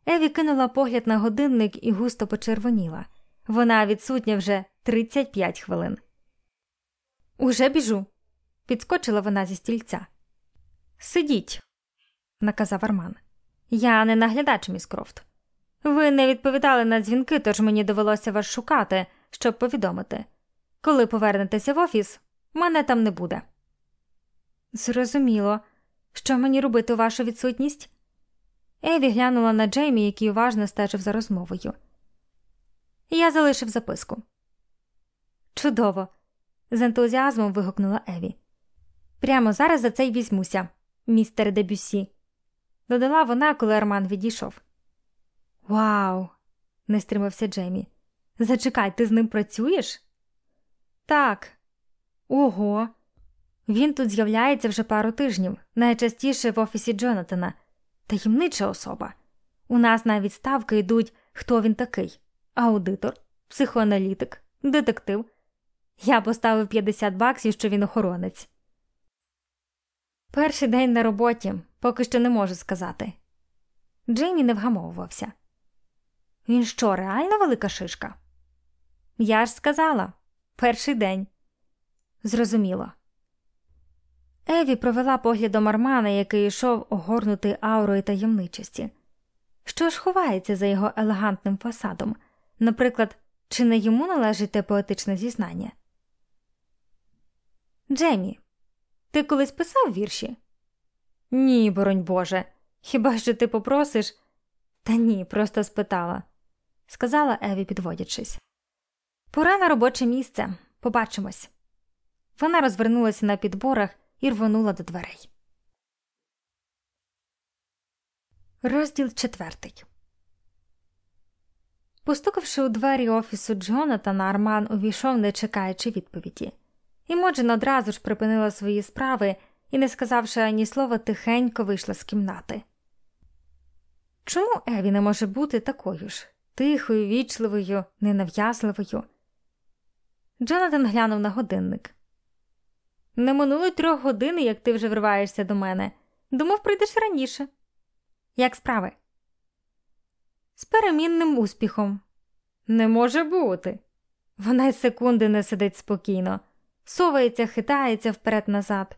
Еві кинула погляд на годинник і густо почервоніла. Вона відсутня вже 35 хвилин. Уже біжу. Підскочила вона зі стільця. Сидіть, наказав Арман. Я не наглядач, міс Крофт. Ви не відповідали на дзвінки, тож мені довелося вас шукати, щоб повідомити. Коли повернетеся в офіс, мене там не буде. Зрозуміло, що мені робити у вашу відсутність? Еві глянула на Джеймі, який уважно стежив за розмовою. Я залишив записку. Чудово! з ентузіазмом вигукнула Еві. Прямо зараз за це й візьмуся, містер Дебюсі, додала вона, коли Арман відійшов. Вау! не стримався Джеймі. Зачекай, ти з ним працюєш? Так. Ого. Він тут з'являється вже пару тижнів, найчастіше в офісі Джонатана. Таємнича особа. У нас навіть ставки йдуть, хто він такий аудитор, психоаналітик, детектив. Я поставив 50 баксів, що він охоронець. Перший день на роботі поки що не можу сказати. Джеймі не вгамовувався. Він що, реально велика шишка? Я ж сказала перший день. Зрозуміло. Еві провела поглядом Армана, який йшов огорнутий аурою таємничості. Що ж ховається за його елегантним фасадом? Наприклад, чи не йому належить те поетичне зізнання? Джемі, ти колись писав вірші? Ні, боронь Боже. Хіба що ти попросиш? Та ні, просто спитала, сказала Еві, підводячись. Пора на робоче місце. Побачимось. Вона розвернулася на підборах і рвонула до дверей. Розділ четвертий. Постукавши у двері офісу Джонатана, Арман увійшов, не чекаючи відповіді. Імоджен одразу ж припинила свої справи і, не сказавши ані слова, тихенько вийшла з кімнати. Чому Еві не може бути такою ж тихою, вічливою, ненав'язливою? Джонатан глянув на годинник. Не минуло трьох годин, як ти вже вриваєшся до мене. Думав, прийдеш раніше. Як справи? З перемінним успіхом. Не може бути. Вона й секунди не сидить спокійно, совається, хитається вперед назад.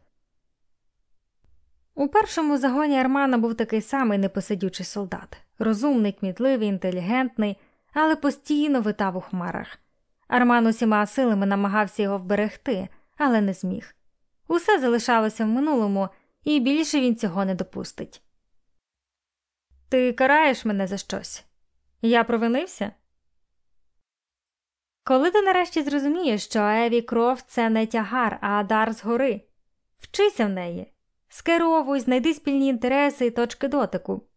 У першому загоні Армана був такий самий непосидючий солдат, розумний, кмітливий, інтелігентний, але постійно витав у хмарах. Арман усіма силами намагався його вберегти, але не зміг. Усе залишалося в минулому, і більше він цього не допустить. Ти караєш мене за щось? Я провинився? Коли ти нарешті зрозумієш, що Еві кров це не тягар, а дар згори, вчися в неї, скеровуй, знайди спільні інтереси і точки дотику,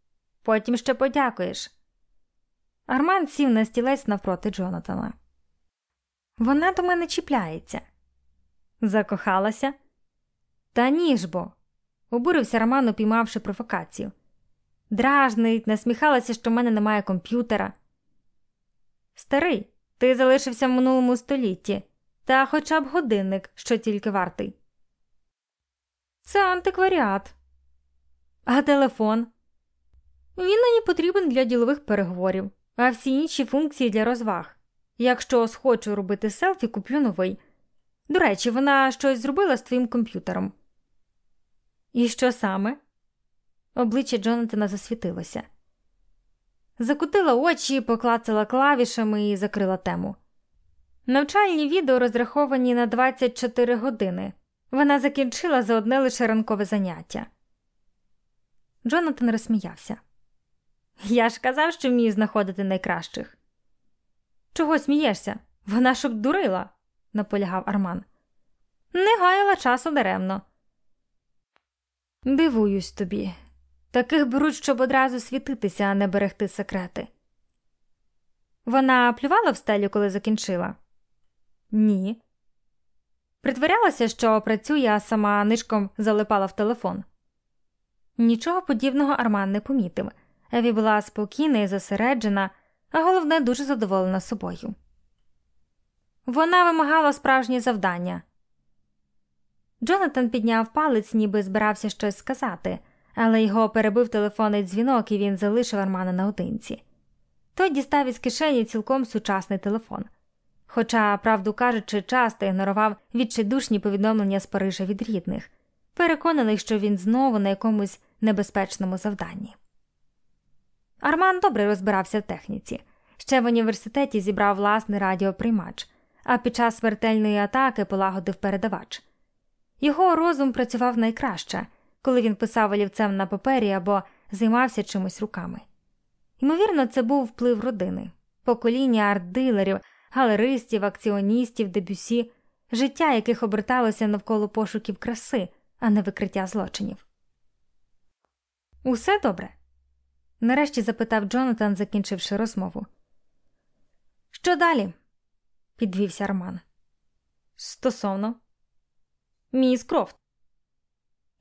потім ще подякуєш. Арман сів на стілець навпроти Джонатана. Вона до мене чіпляється. Закохалася? Та ні ж бо. обурився Роман, упіймавши провокацію. Дражнить, насміхалася, що в мене немає комп'ютера. Старий, ти залишився в минулому столітті, та хоча б годинник, що тільки вартий. Це антикваріат. А телефон? Він мені потрібен для ділових переговорів, а всі інші функції для розваг. Якщо схочу робити селфі, куплю новий. До речі, вона щось зробила з твоїм комп'ютером. І що саме? Обличчя Джонатана засвітилося. Закутила очі, поклацала клавішами і закрила тему. Навчальні відео розраховані на 24 години. Вона закінчила за одне лише ранкове заняття. Джонатан розсміявся. Я ж казав, що вмію знаходити найкращих. Чого смієшся? Вона ж обдурила, наполягав Арман. Не гаяла часу даремно. Дивуюсь тобі. Таких беруть, щоб одразу світитися, а не берегти секрети. Вона плювала в стелю, коли закінчила? Ні. Притворялася, що працює, а сама нишком залипала в телефон. Нічого подібного Арман не помітив. Еві була спокійна і зосереджена, а головне, дуже задоволена собою. Вона вимагала справжнє завдання. Джонатан підняв палець, ніби збирався щось сказати, але його перебив телефонний дзвінок, і він залишив Армана наодинці. Той дістав із кишені цілком сучасний телефон. Хоча, правду кажучи, часто ігнорував відчайдушні повідомлення з Парижа від рідних, переконаний, що він знову на якомусь небезпечному завданні. Арман добре розбирався в техніці. Ще в університеті зібрав власний радіоприймач, а під час смертельної атаки полагодив передавач. Його розум працював найкраще, коли він писав олівцем на папері або займався чимось руками. Ймовірно, це був вплив родини, покоління арт-дилерів, галеристів, акціоністів, дебюсі, життя яких оберталося навколо пошуків краси, а не викриття злочинів. Усе добре? нарешті запитав Джонатан, закінчивши розмову. Що далі? підвівся Роман. Стосовно. Міс Крофт.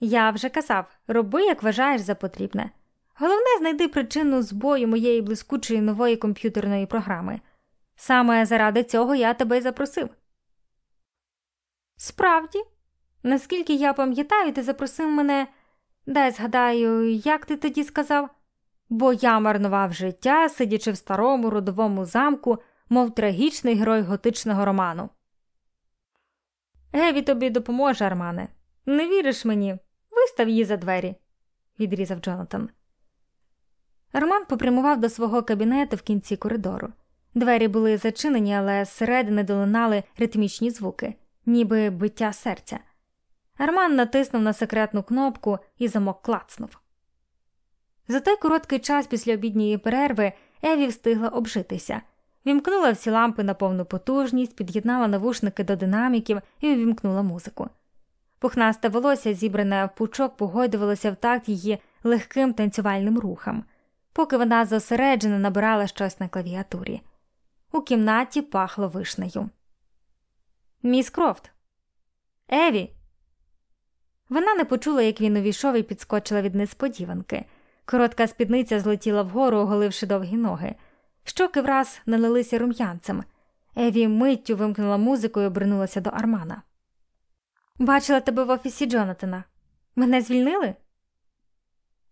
Я вже казав роби, як вважаєш за потрібне. Головне, знайди причину збою моєї блискучої нової комп'ютерної програми. Саме заради цього я тебе й запросив. Справді, наскільки я пам'ятаю, ти запросив мене, дай згадаю, як ти тоді сказав, бо я марнував життя, сидячи в старому родовому замку, мов трагічний герой готичного роману. Геві тобі допоможе, Армане. Не віриш мені? Вистав її за двері, відрізав Джонатан. Роман попрямував до свого кабінету в кінці коридору. Двері були зачинені, але зсередини долинали ритмічні звуки, ніби биття серця. Арман натиснув на секретну кнопку і замок клацнув. За той короткий час після обідньої перерви Еві встигла обжитися, вімкнула всі лампи на повну потужність, під'єднала навушники до динаміків і увімкнула музику. Пухнасте волосся, зібране в пучок, погойдувалося в такт її легким танцювальним рухам, поки вона зосереджено набирала щось на клавіатурі. У кімнаті пахло вишнею. Міс Крофт. Еві. Вона не почула, як він увійшов і підскочила від несподіванки. Коротка спідниця злетіла вгору, оголивши довгі ноги. Щоки враз налилися рум'янцем. Еві миттю вимкнула музику і обернулася до Армана. Бачила тебе в офісі Джонатана. Мене звільнили?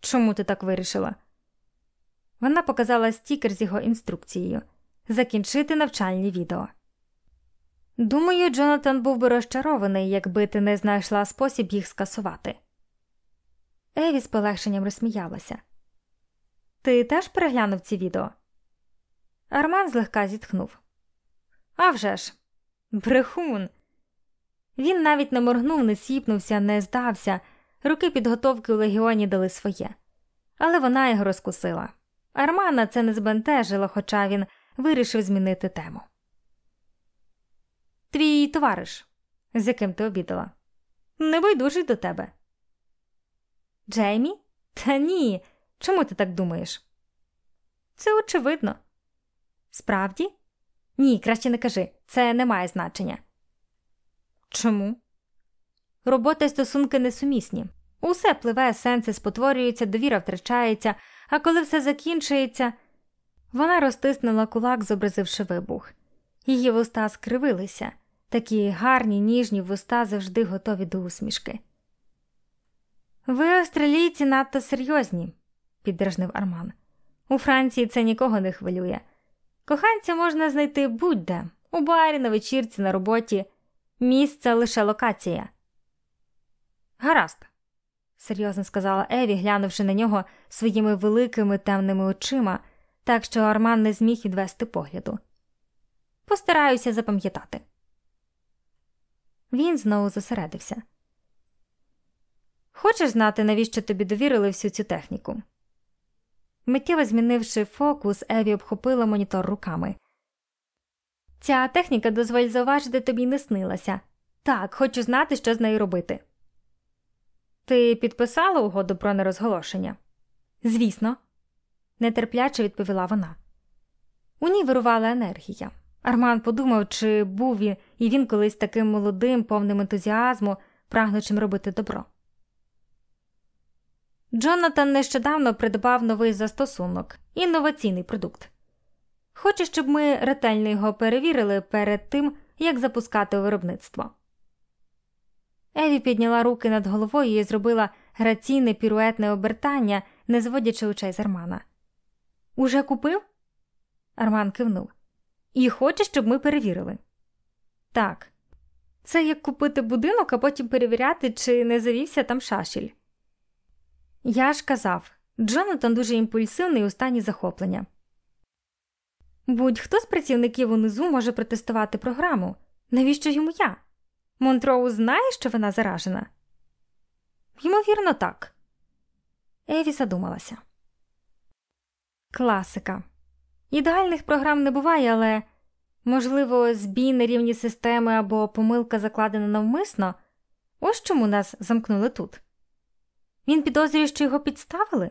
Чому ти так вирішила? Вона показала стікер з його інструкцією закінчити навчальні відео. Думаю, Джонатан був би розчарований, якби ти не знайшла спосіб їх скасувати. Еві з полегшенням розсміялася. Ти теж переглянув ці відео? Арман злегка зітхнув. «А вже ж, брехун. Він навіть не моргнув, не сіпнувся, не здався, руки підготовки у легіоні дали своє. Але вона його розкусила. Армана це не збентежило, хоча він вирішив змінити тему. Твій товариш, з яким ти обідала, небайдужий до тебе. Джеймі? Та ні. Чому ти так думаєш? Це очевидно. Справді? Ні, краще не кажи, це не має значення. Чому? Робота й стосунки несумісні. Усе пливе, сенси спотворюються, довіра втрачається, а коли все закінчується, вона розтиснула кулак, зобразивши вибух. Її вуста скривилися, такі гарні, ніжні вуста завжди готові до усмішки. Ви, австралійці, надто серйозні, піддражнив Арман. У Франції це нікого не хвилює. Коханця можна знайти будь-де у барі, на вечірці, на роботі. Місце лише локація. Гаразд, серйозно сказала Еві, глянувши на нього своїми великими темними очима, так що Арман не зміг відвести погляду. Постараюся запам'ятати. Він знову зосередився. Хочеш знати, навіщо тобі довірили всю цю техніку? Миттєво змінивши фокус, Еві обхопила монітор руками. Ця техніка дозволь зауважити тобі не снилася. Так, хочу знати, що з нею робити. Ти підписала угоду про нерозголошення? Звісно, нетерпляче відповіла вона. У ній вирувала енергія. Арман подумав, чи був він і він колись таким молодим, повним ентузіазму, прагнучим робити добро. Джонатан нещодавно придбав новий застосунок, інноваційний продукт. Хоче, щоб ми ретельно його перевірили перед тим, як запускати виробництво. Еві підняла руки над головою і зробила граційне піруетне обертання, не зводячи очей з Армана. Уже купив? Арман кивнув. І хоче, щоб ми перевірили. Так. Це як купити будинок, а потім перевіряти, чи не завівся там шашіль. Я ж казав, Джонатан дуже імпульсивний у стані захоплення. Будь-хто з працівників унизу може протестувати програму. Навіщо йому я? Монтроу знає, що вона заражена? Ймовірно, так. Еві задумалася. Класика. Ідеальних програм не буває, але, можливо, збій на рівні системи або помилка закладена навмисно. Ось чому нас замкнули тут. Він підозрює, що його підставили.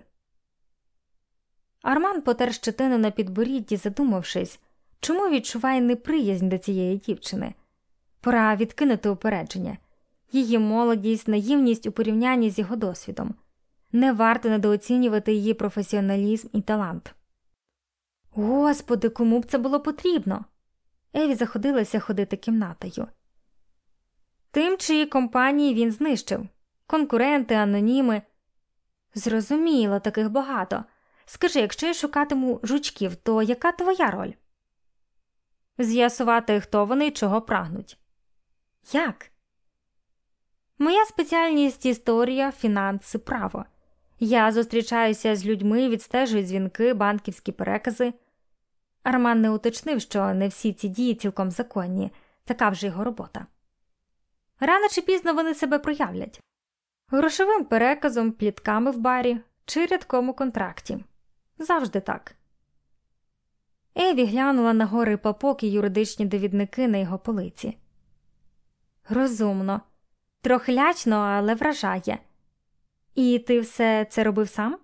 Арман потер щетину на підборідді, задумавшись, чому відчуває неприязнь до цієї дівчини. Пора відкинути упередження, її молодість, наївність у порівнянні з його досвідом. Не варто недооцінювати її професіоналізм і талант. Господи, кому б це було потрібно? Еві заходилася ходити кімнатою. Тим, чиї компанії він знищив конкуренти, аноніми. Зрозуміло, таких багато. Скажи, якщо я шукатиму жучків, то яка твоя роль? З'ясувати, хто вони і чого прагнуть. Як? Моя спеціальність історія, фінанси, право. Я зустрічаюся з людьми, відстежую дзвінки, банківські перекази. Арман не уточнив, що не всі ці дії цілком законні, така вже його робота. Рано чи пізно вони себе проявлять грошовим переказом, плітками в барі чи рядком у контракті. Завжди так. Еві глянула на гори папок і юридичні довідники на його полиці. Розумно, трохи лячно, але вражає. І ти все це робив сам?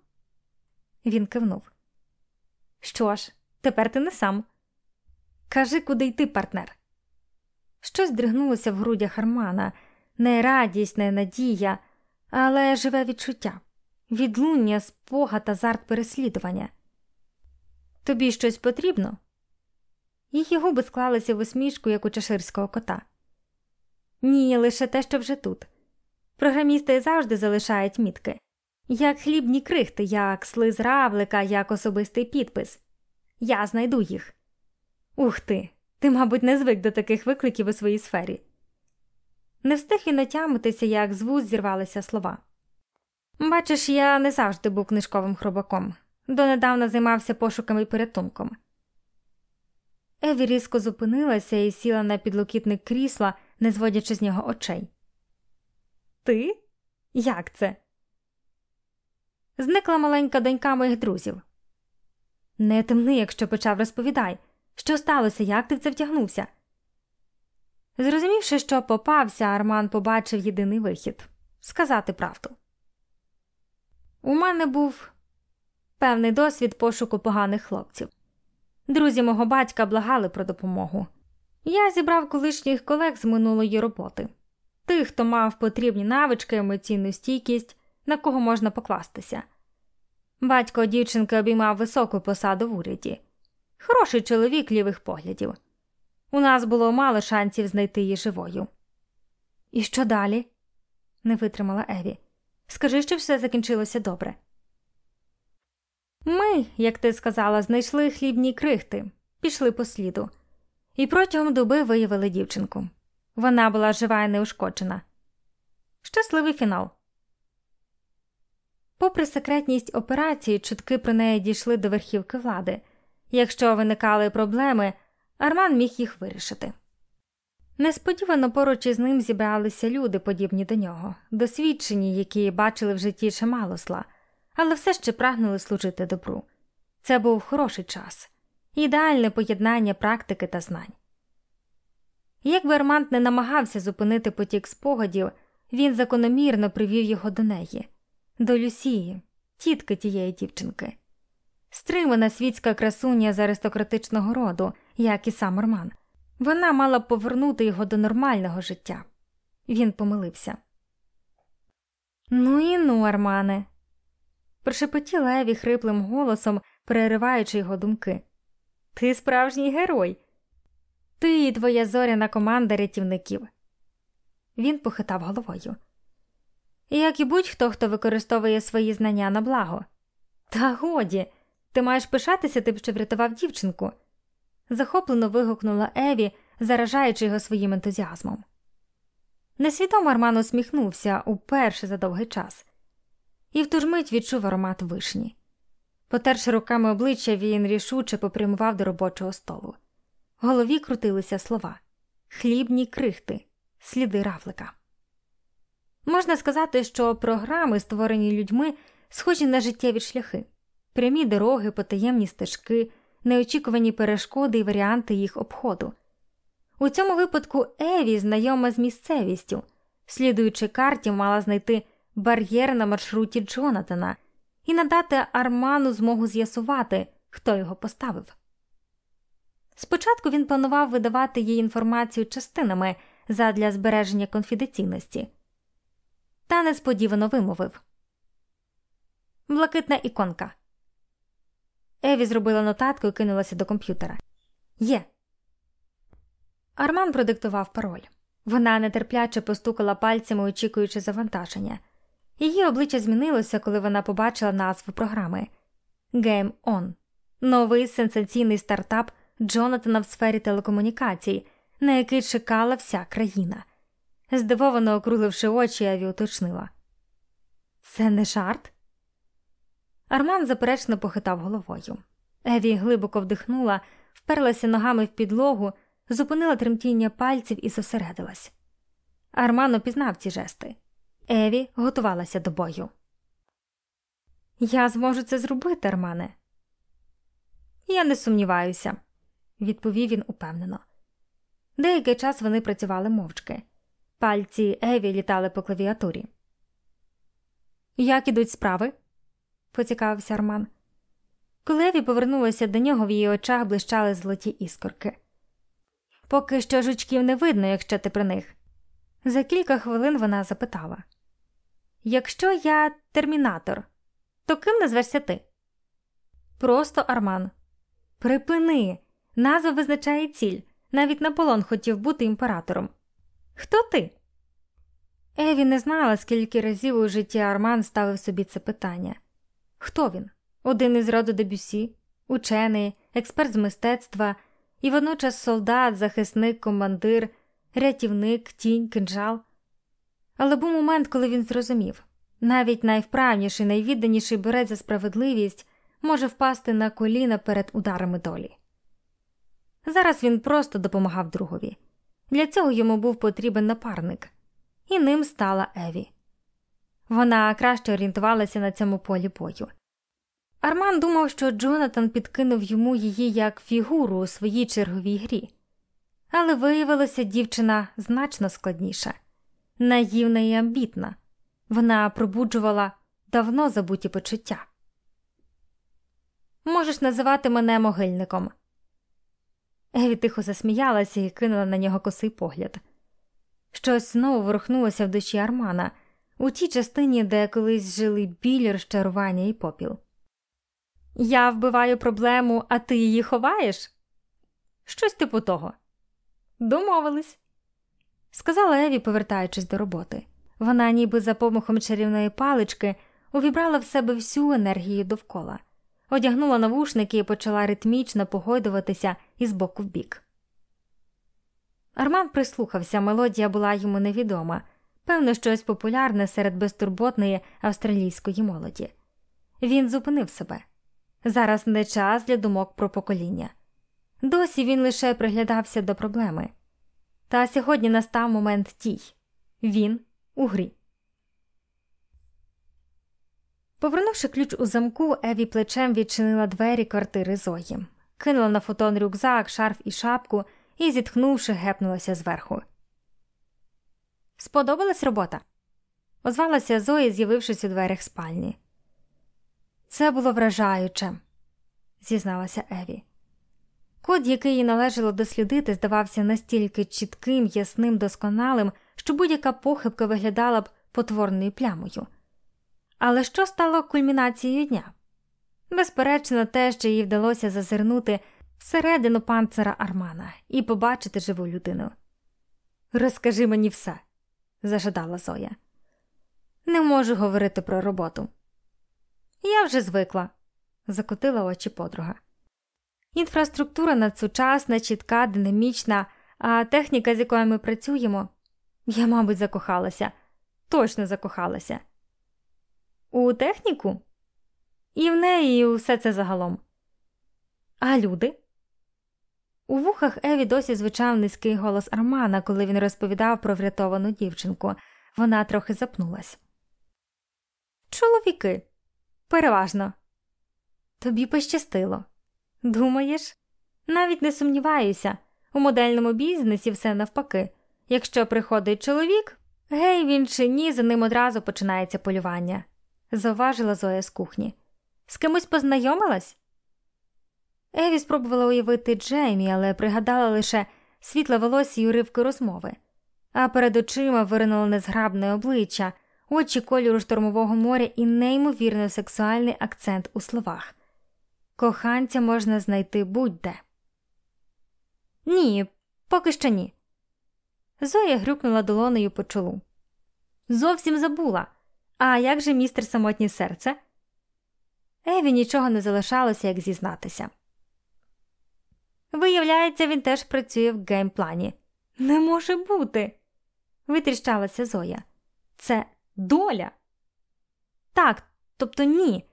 Він кивнув. Що ж, тепер ти не сам. Кажи, куди йти, партнер. Щось дригнулося в грудях Армана, не радість, не надія, але живе відчуття, відлуння, спогад, азарт переслідування. Тобі щось потрібно? Її губи склалися в усмішку, як у чаширського кота. Ні, лише те, що вже тут. Програмісти завжди залишають мітки, як хлібні крихти, як слиз равлика, як особистий підпис. Я знайду їх. Ух ти! Ти, мабуть, не звик до таких викликів у своїй сфері. Не встиг він натямитися, як з вуз зірвалися слова. Бачиш, я не завжди був книжковим хробаком, донедавна займався пошуками і порятунком. Еві різко зупинилася і сіла на підлокітник крісла, не зводячи з нього очей. Ти? Як це? Зникла маленька донька моїх друзів. Не темни, якщо почав розповідай, що сталося, як ти в це втягнувся. Зрозумівши, що попався, Арман побачив єдиний вихід сказати правду. У мене був певний досвід пошуку поганих хлопців. Друзі мого батька благали про допомогу. Я зібрав колишніх колег з минулої роботи тих, хто мав потрібні навички, емоційну стійкість, на кого можна покластися. Батько дівчинки обіймав високу посаду в уряді, хороший чоловік лівих поглядів. У нас було мало шансів знайти її живою. І що далі? не витримала Еві. Скажи, що все закінчилося добре. Ми, як ти сказала, знайшли хлібні крихти, пішли по сліду, і протягом доби виявили дівчинку. Вона була жива і неушкоджена. Щасливий фінал. Попри секретність операції, чутки про неї дійшли до верхівки влади. Якщо виникали проблеми, Арман міг їх вирішити. Несподівано поруч із ним зібралися люди, подібні до нього, досвідчені, які бачили в житті чимало зла, але все ще прагнули служити добру. Це був хороший час, ідеальне поєднання практики та знань. Якби Арманд не намагався зупинити потік спогадів, він закономірно привів його до неї, до Люсії, тітки тієї дівчинки, стримана світська красуня з аристократичного роду, як і сам Арман. Вона мала повернути його до нормального життя. Він помилився. Ну і ну, Армане, прошепотіла Еві хриплим голосом, перериваючи його думки. Ти справжній герой. Ти і твоя зоряна команда рятівників. Він похитав головою. Як і будь-хто, хто використовує свої знання на благо. Та годі, ти маєш пишатися тим, що врятував дівчинку захоплено вигукнула Еві, заражаючи його своїм ентузіазмом. Несвідомо Арман усміхнувся уперше за довгий час, і в ту ж мить відчув аромат вишні. Потерши руками обличчя, він рішуче попрямував до робочого столу. В голові крутилися слова хлібні крихти, сліди рафлика. Можна сказати, що програми, створені людьми, схожі на життєві шляхи, прямі дороги, потаємні стежки неочікувані перешкоди і варіанти їх обходу. У цьому випадку Еві, знайома з місцевістю, слідуючи карті, мала знайти бар'єр на маршруті Джонатана і надати Арману змогу з'ясувати, хто його поставив. Спочатку він планував видавати їй інформацію частинами задля збереження конфіденційності, та несподівано вимовив Блакитна іконка. Еві зробила нотатку і кинулася до комп'ютера. Є. Арман продиктував пароль. Вона нетерпляче постукала пальцями, очікуючи завантаження. Її обличчя змінилося, коли вона побачила назву програми Game On новий сенсаційний стартап Джонатана в сфері телекомунікацій, на який чекала вся країна. Здивовано округливши очі, Еві уточнила. Це не жарт? Арман заперечно похитав головою. Еві глибоко вдихнула, вперлася ногами в підлогу, зупинила тремтіння пальців і зосередилась. Арман опізнав ці жести. Еві готувалася до бою. Я зможу це зробити, Армане. Я не сумніваюся, відповів він упевнено. Деякий час вони працювали мовчки. Пальці Еві літали по клавіатурі. Як ідуть справи? Поцікавився Арман. Коли Еві повернулася до нього, в її очах блищали золоті іскорки. Поки що жучків не видно, якщо ти при них. За кілька хвилин вона запитала Якщо я термінатор, то ким назвешся ти? Просто Арман. Припини. Назва визначає ціль. Навіть Наполон хотів бути імператором. Хто ти? Еві не знала, скільки разів у житті Арман ставив собі це питання. Хто він? Один із роду Дебюсі, учений, експерт з мистецтва і водночас солдат, захисник, командир, рятівник, тінь, кинджал. Але був момент, коли він зрозумів навіть найвправніший, найвідданіший борець за справедливість може впасти на коліна перед ударами долі. Зараз він просто допомагав другові. Для цього йому був потрібен напарник, і ним стала Еві. Вона краще орієнтувалася на цьому полі бою. Арман думав, що Джонатан підкинув йому її як фігуру у своїй черговій грі, але виявилося дівчина значно складніша, наївна і амбітна. Вона пробуджувала давно забуті почуття. Можеш називати мене могильником. Еві тихо засміялася і кинула на нього косий погляд. Щось знову ворухнулося в душі Армана у тій частині, де колись жили біль, розчарування і попіл. Я вбиваю проблему, а ти її ховаєш? Щось типу того. Домовились, сказала Еві, повертаючись до роботи. Вона, ніби за помахом чарівної палички, увібрала в себе всю енергію довкола, одягнула навушники і почала ритмічно погойдуватися із боку в бік. Арман прислухався, мелодія була йому невідома, певно, щось популярне серед безтурботної австралійської молоді. Він зупинив себе. Зараз не час для думок про покоління. Досі він лише приглядався до проблеми. Та сьогодні настав момент тій він у грі. Повернувши ключ у замку, Еві плечем відчинила двері квартири Зої, кинула на фотон рюкзак, шарф і шапку і, зітхнувши, гепнулася зверху. Сподобалась робота? озвалася Зоя, з'явившись у дверях спальні. Це було вражаюче, зізналася Еві. Код, який їй належало дослідити, здавався настільки чітким, ясним, досконалим, що будь-яка похибка виглядала б потворною плямою. Але що стало кульмінацією дня? Безперечно, те, що їй вдалося зазирнути всередину панцера Армана і побачити живу людину. Розкажи мені все, зажадала Зоя. Не можу говорити про роботу. Я вже звикла, закотила очі подруга. Інфраструктура надсучасна, чітка, динамічна, а техніка, з якою ми працюємо, я, мабуть, закохалася, точно закохалася. У техніку? І в неї і усе це загалом. А люди? У вухах Еві досі звучав низький голос Армана, коли він розповідав про врятовану дівчинку. Вона трохи запнулась. Чоловіки, переважно. Тобі пощастило. Думаєш? Навіть не сумніваюся, у модельному бізнесі все навпаки. Якщо приходить чоловік, гей він чи ні, за ним одразу починається полювання, зауважила Зоя з кухні. З кимось познайомилась? Еві спробувала уявити Джеймі, але пригадала лише світле волосся й уривки розмови, а перед очима виринуло незграбне обличчя, очі кольору штормового моря і неймовірно сексуальний акцент у словах. Коханця можна знайти будь-де. Ні, поки що ні. Зоя грюкнула долонею по чолу. Зовсім забула. А як же містер самотнє серце? Еві нічого не залишалося, як зізнатися. Виявляється, він теж працює в геймплані. Не може бути. Витріщалася Зоя. Це доля. Так, тобто ні.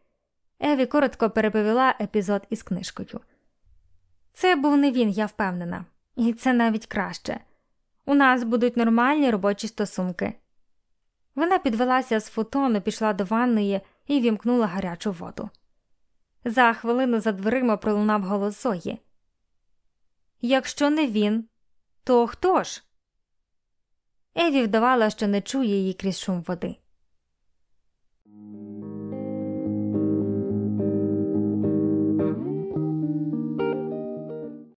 Еві коротко переповіла епізод із книжкою. Це був не він, я впевнена, і це навіть краще. У нас будуть нормальні робочі стосунки. Вона підвелася з фотону, пішла до ванної і вімкнула гарячу воду. За хвилину за дверима пролунав голос Зої. Якщо не він, то хто ж? Еві вдавала, що не чує її крізь шум води.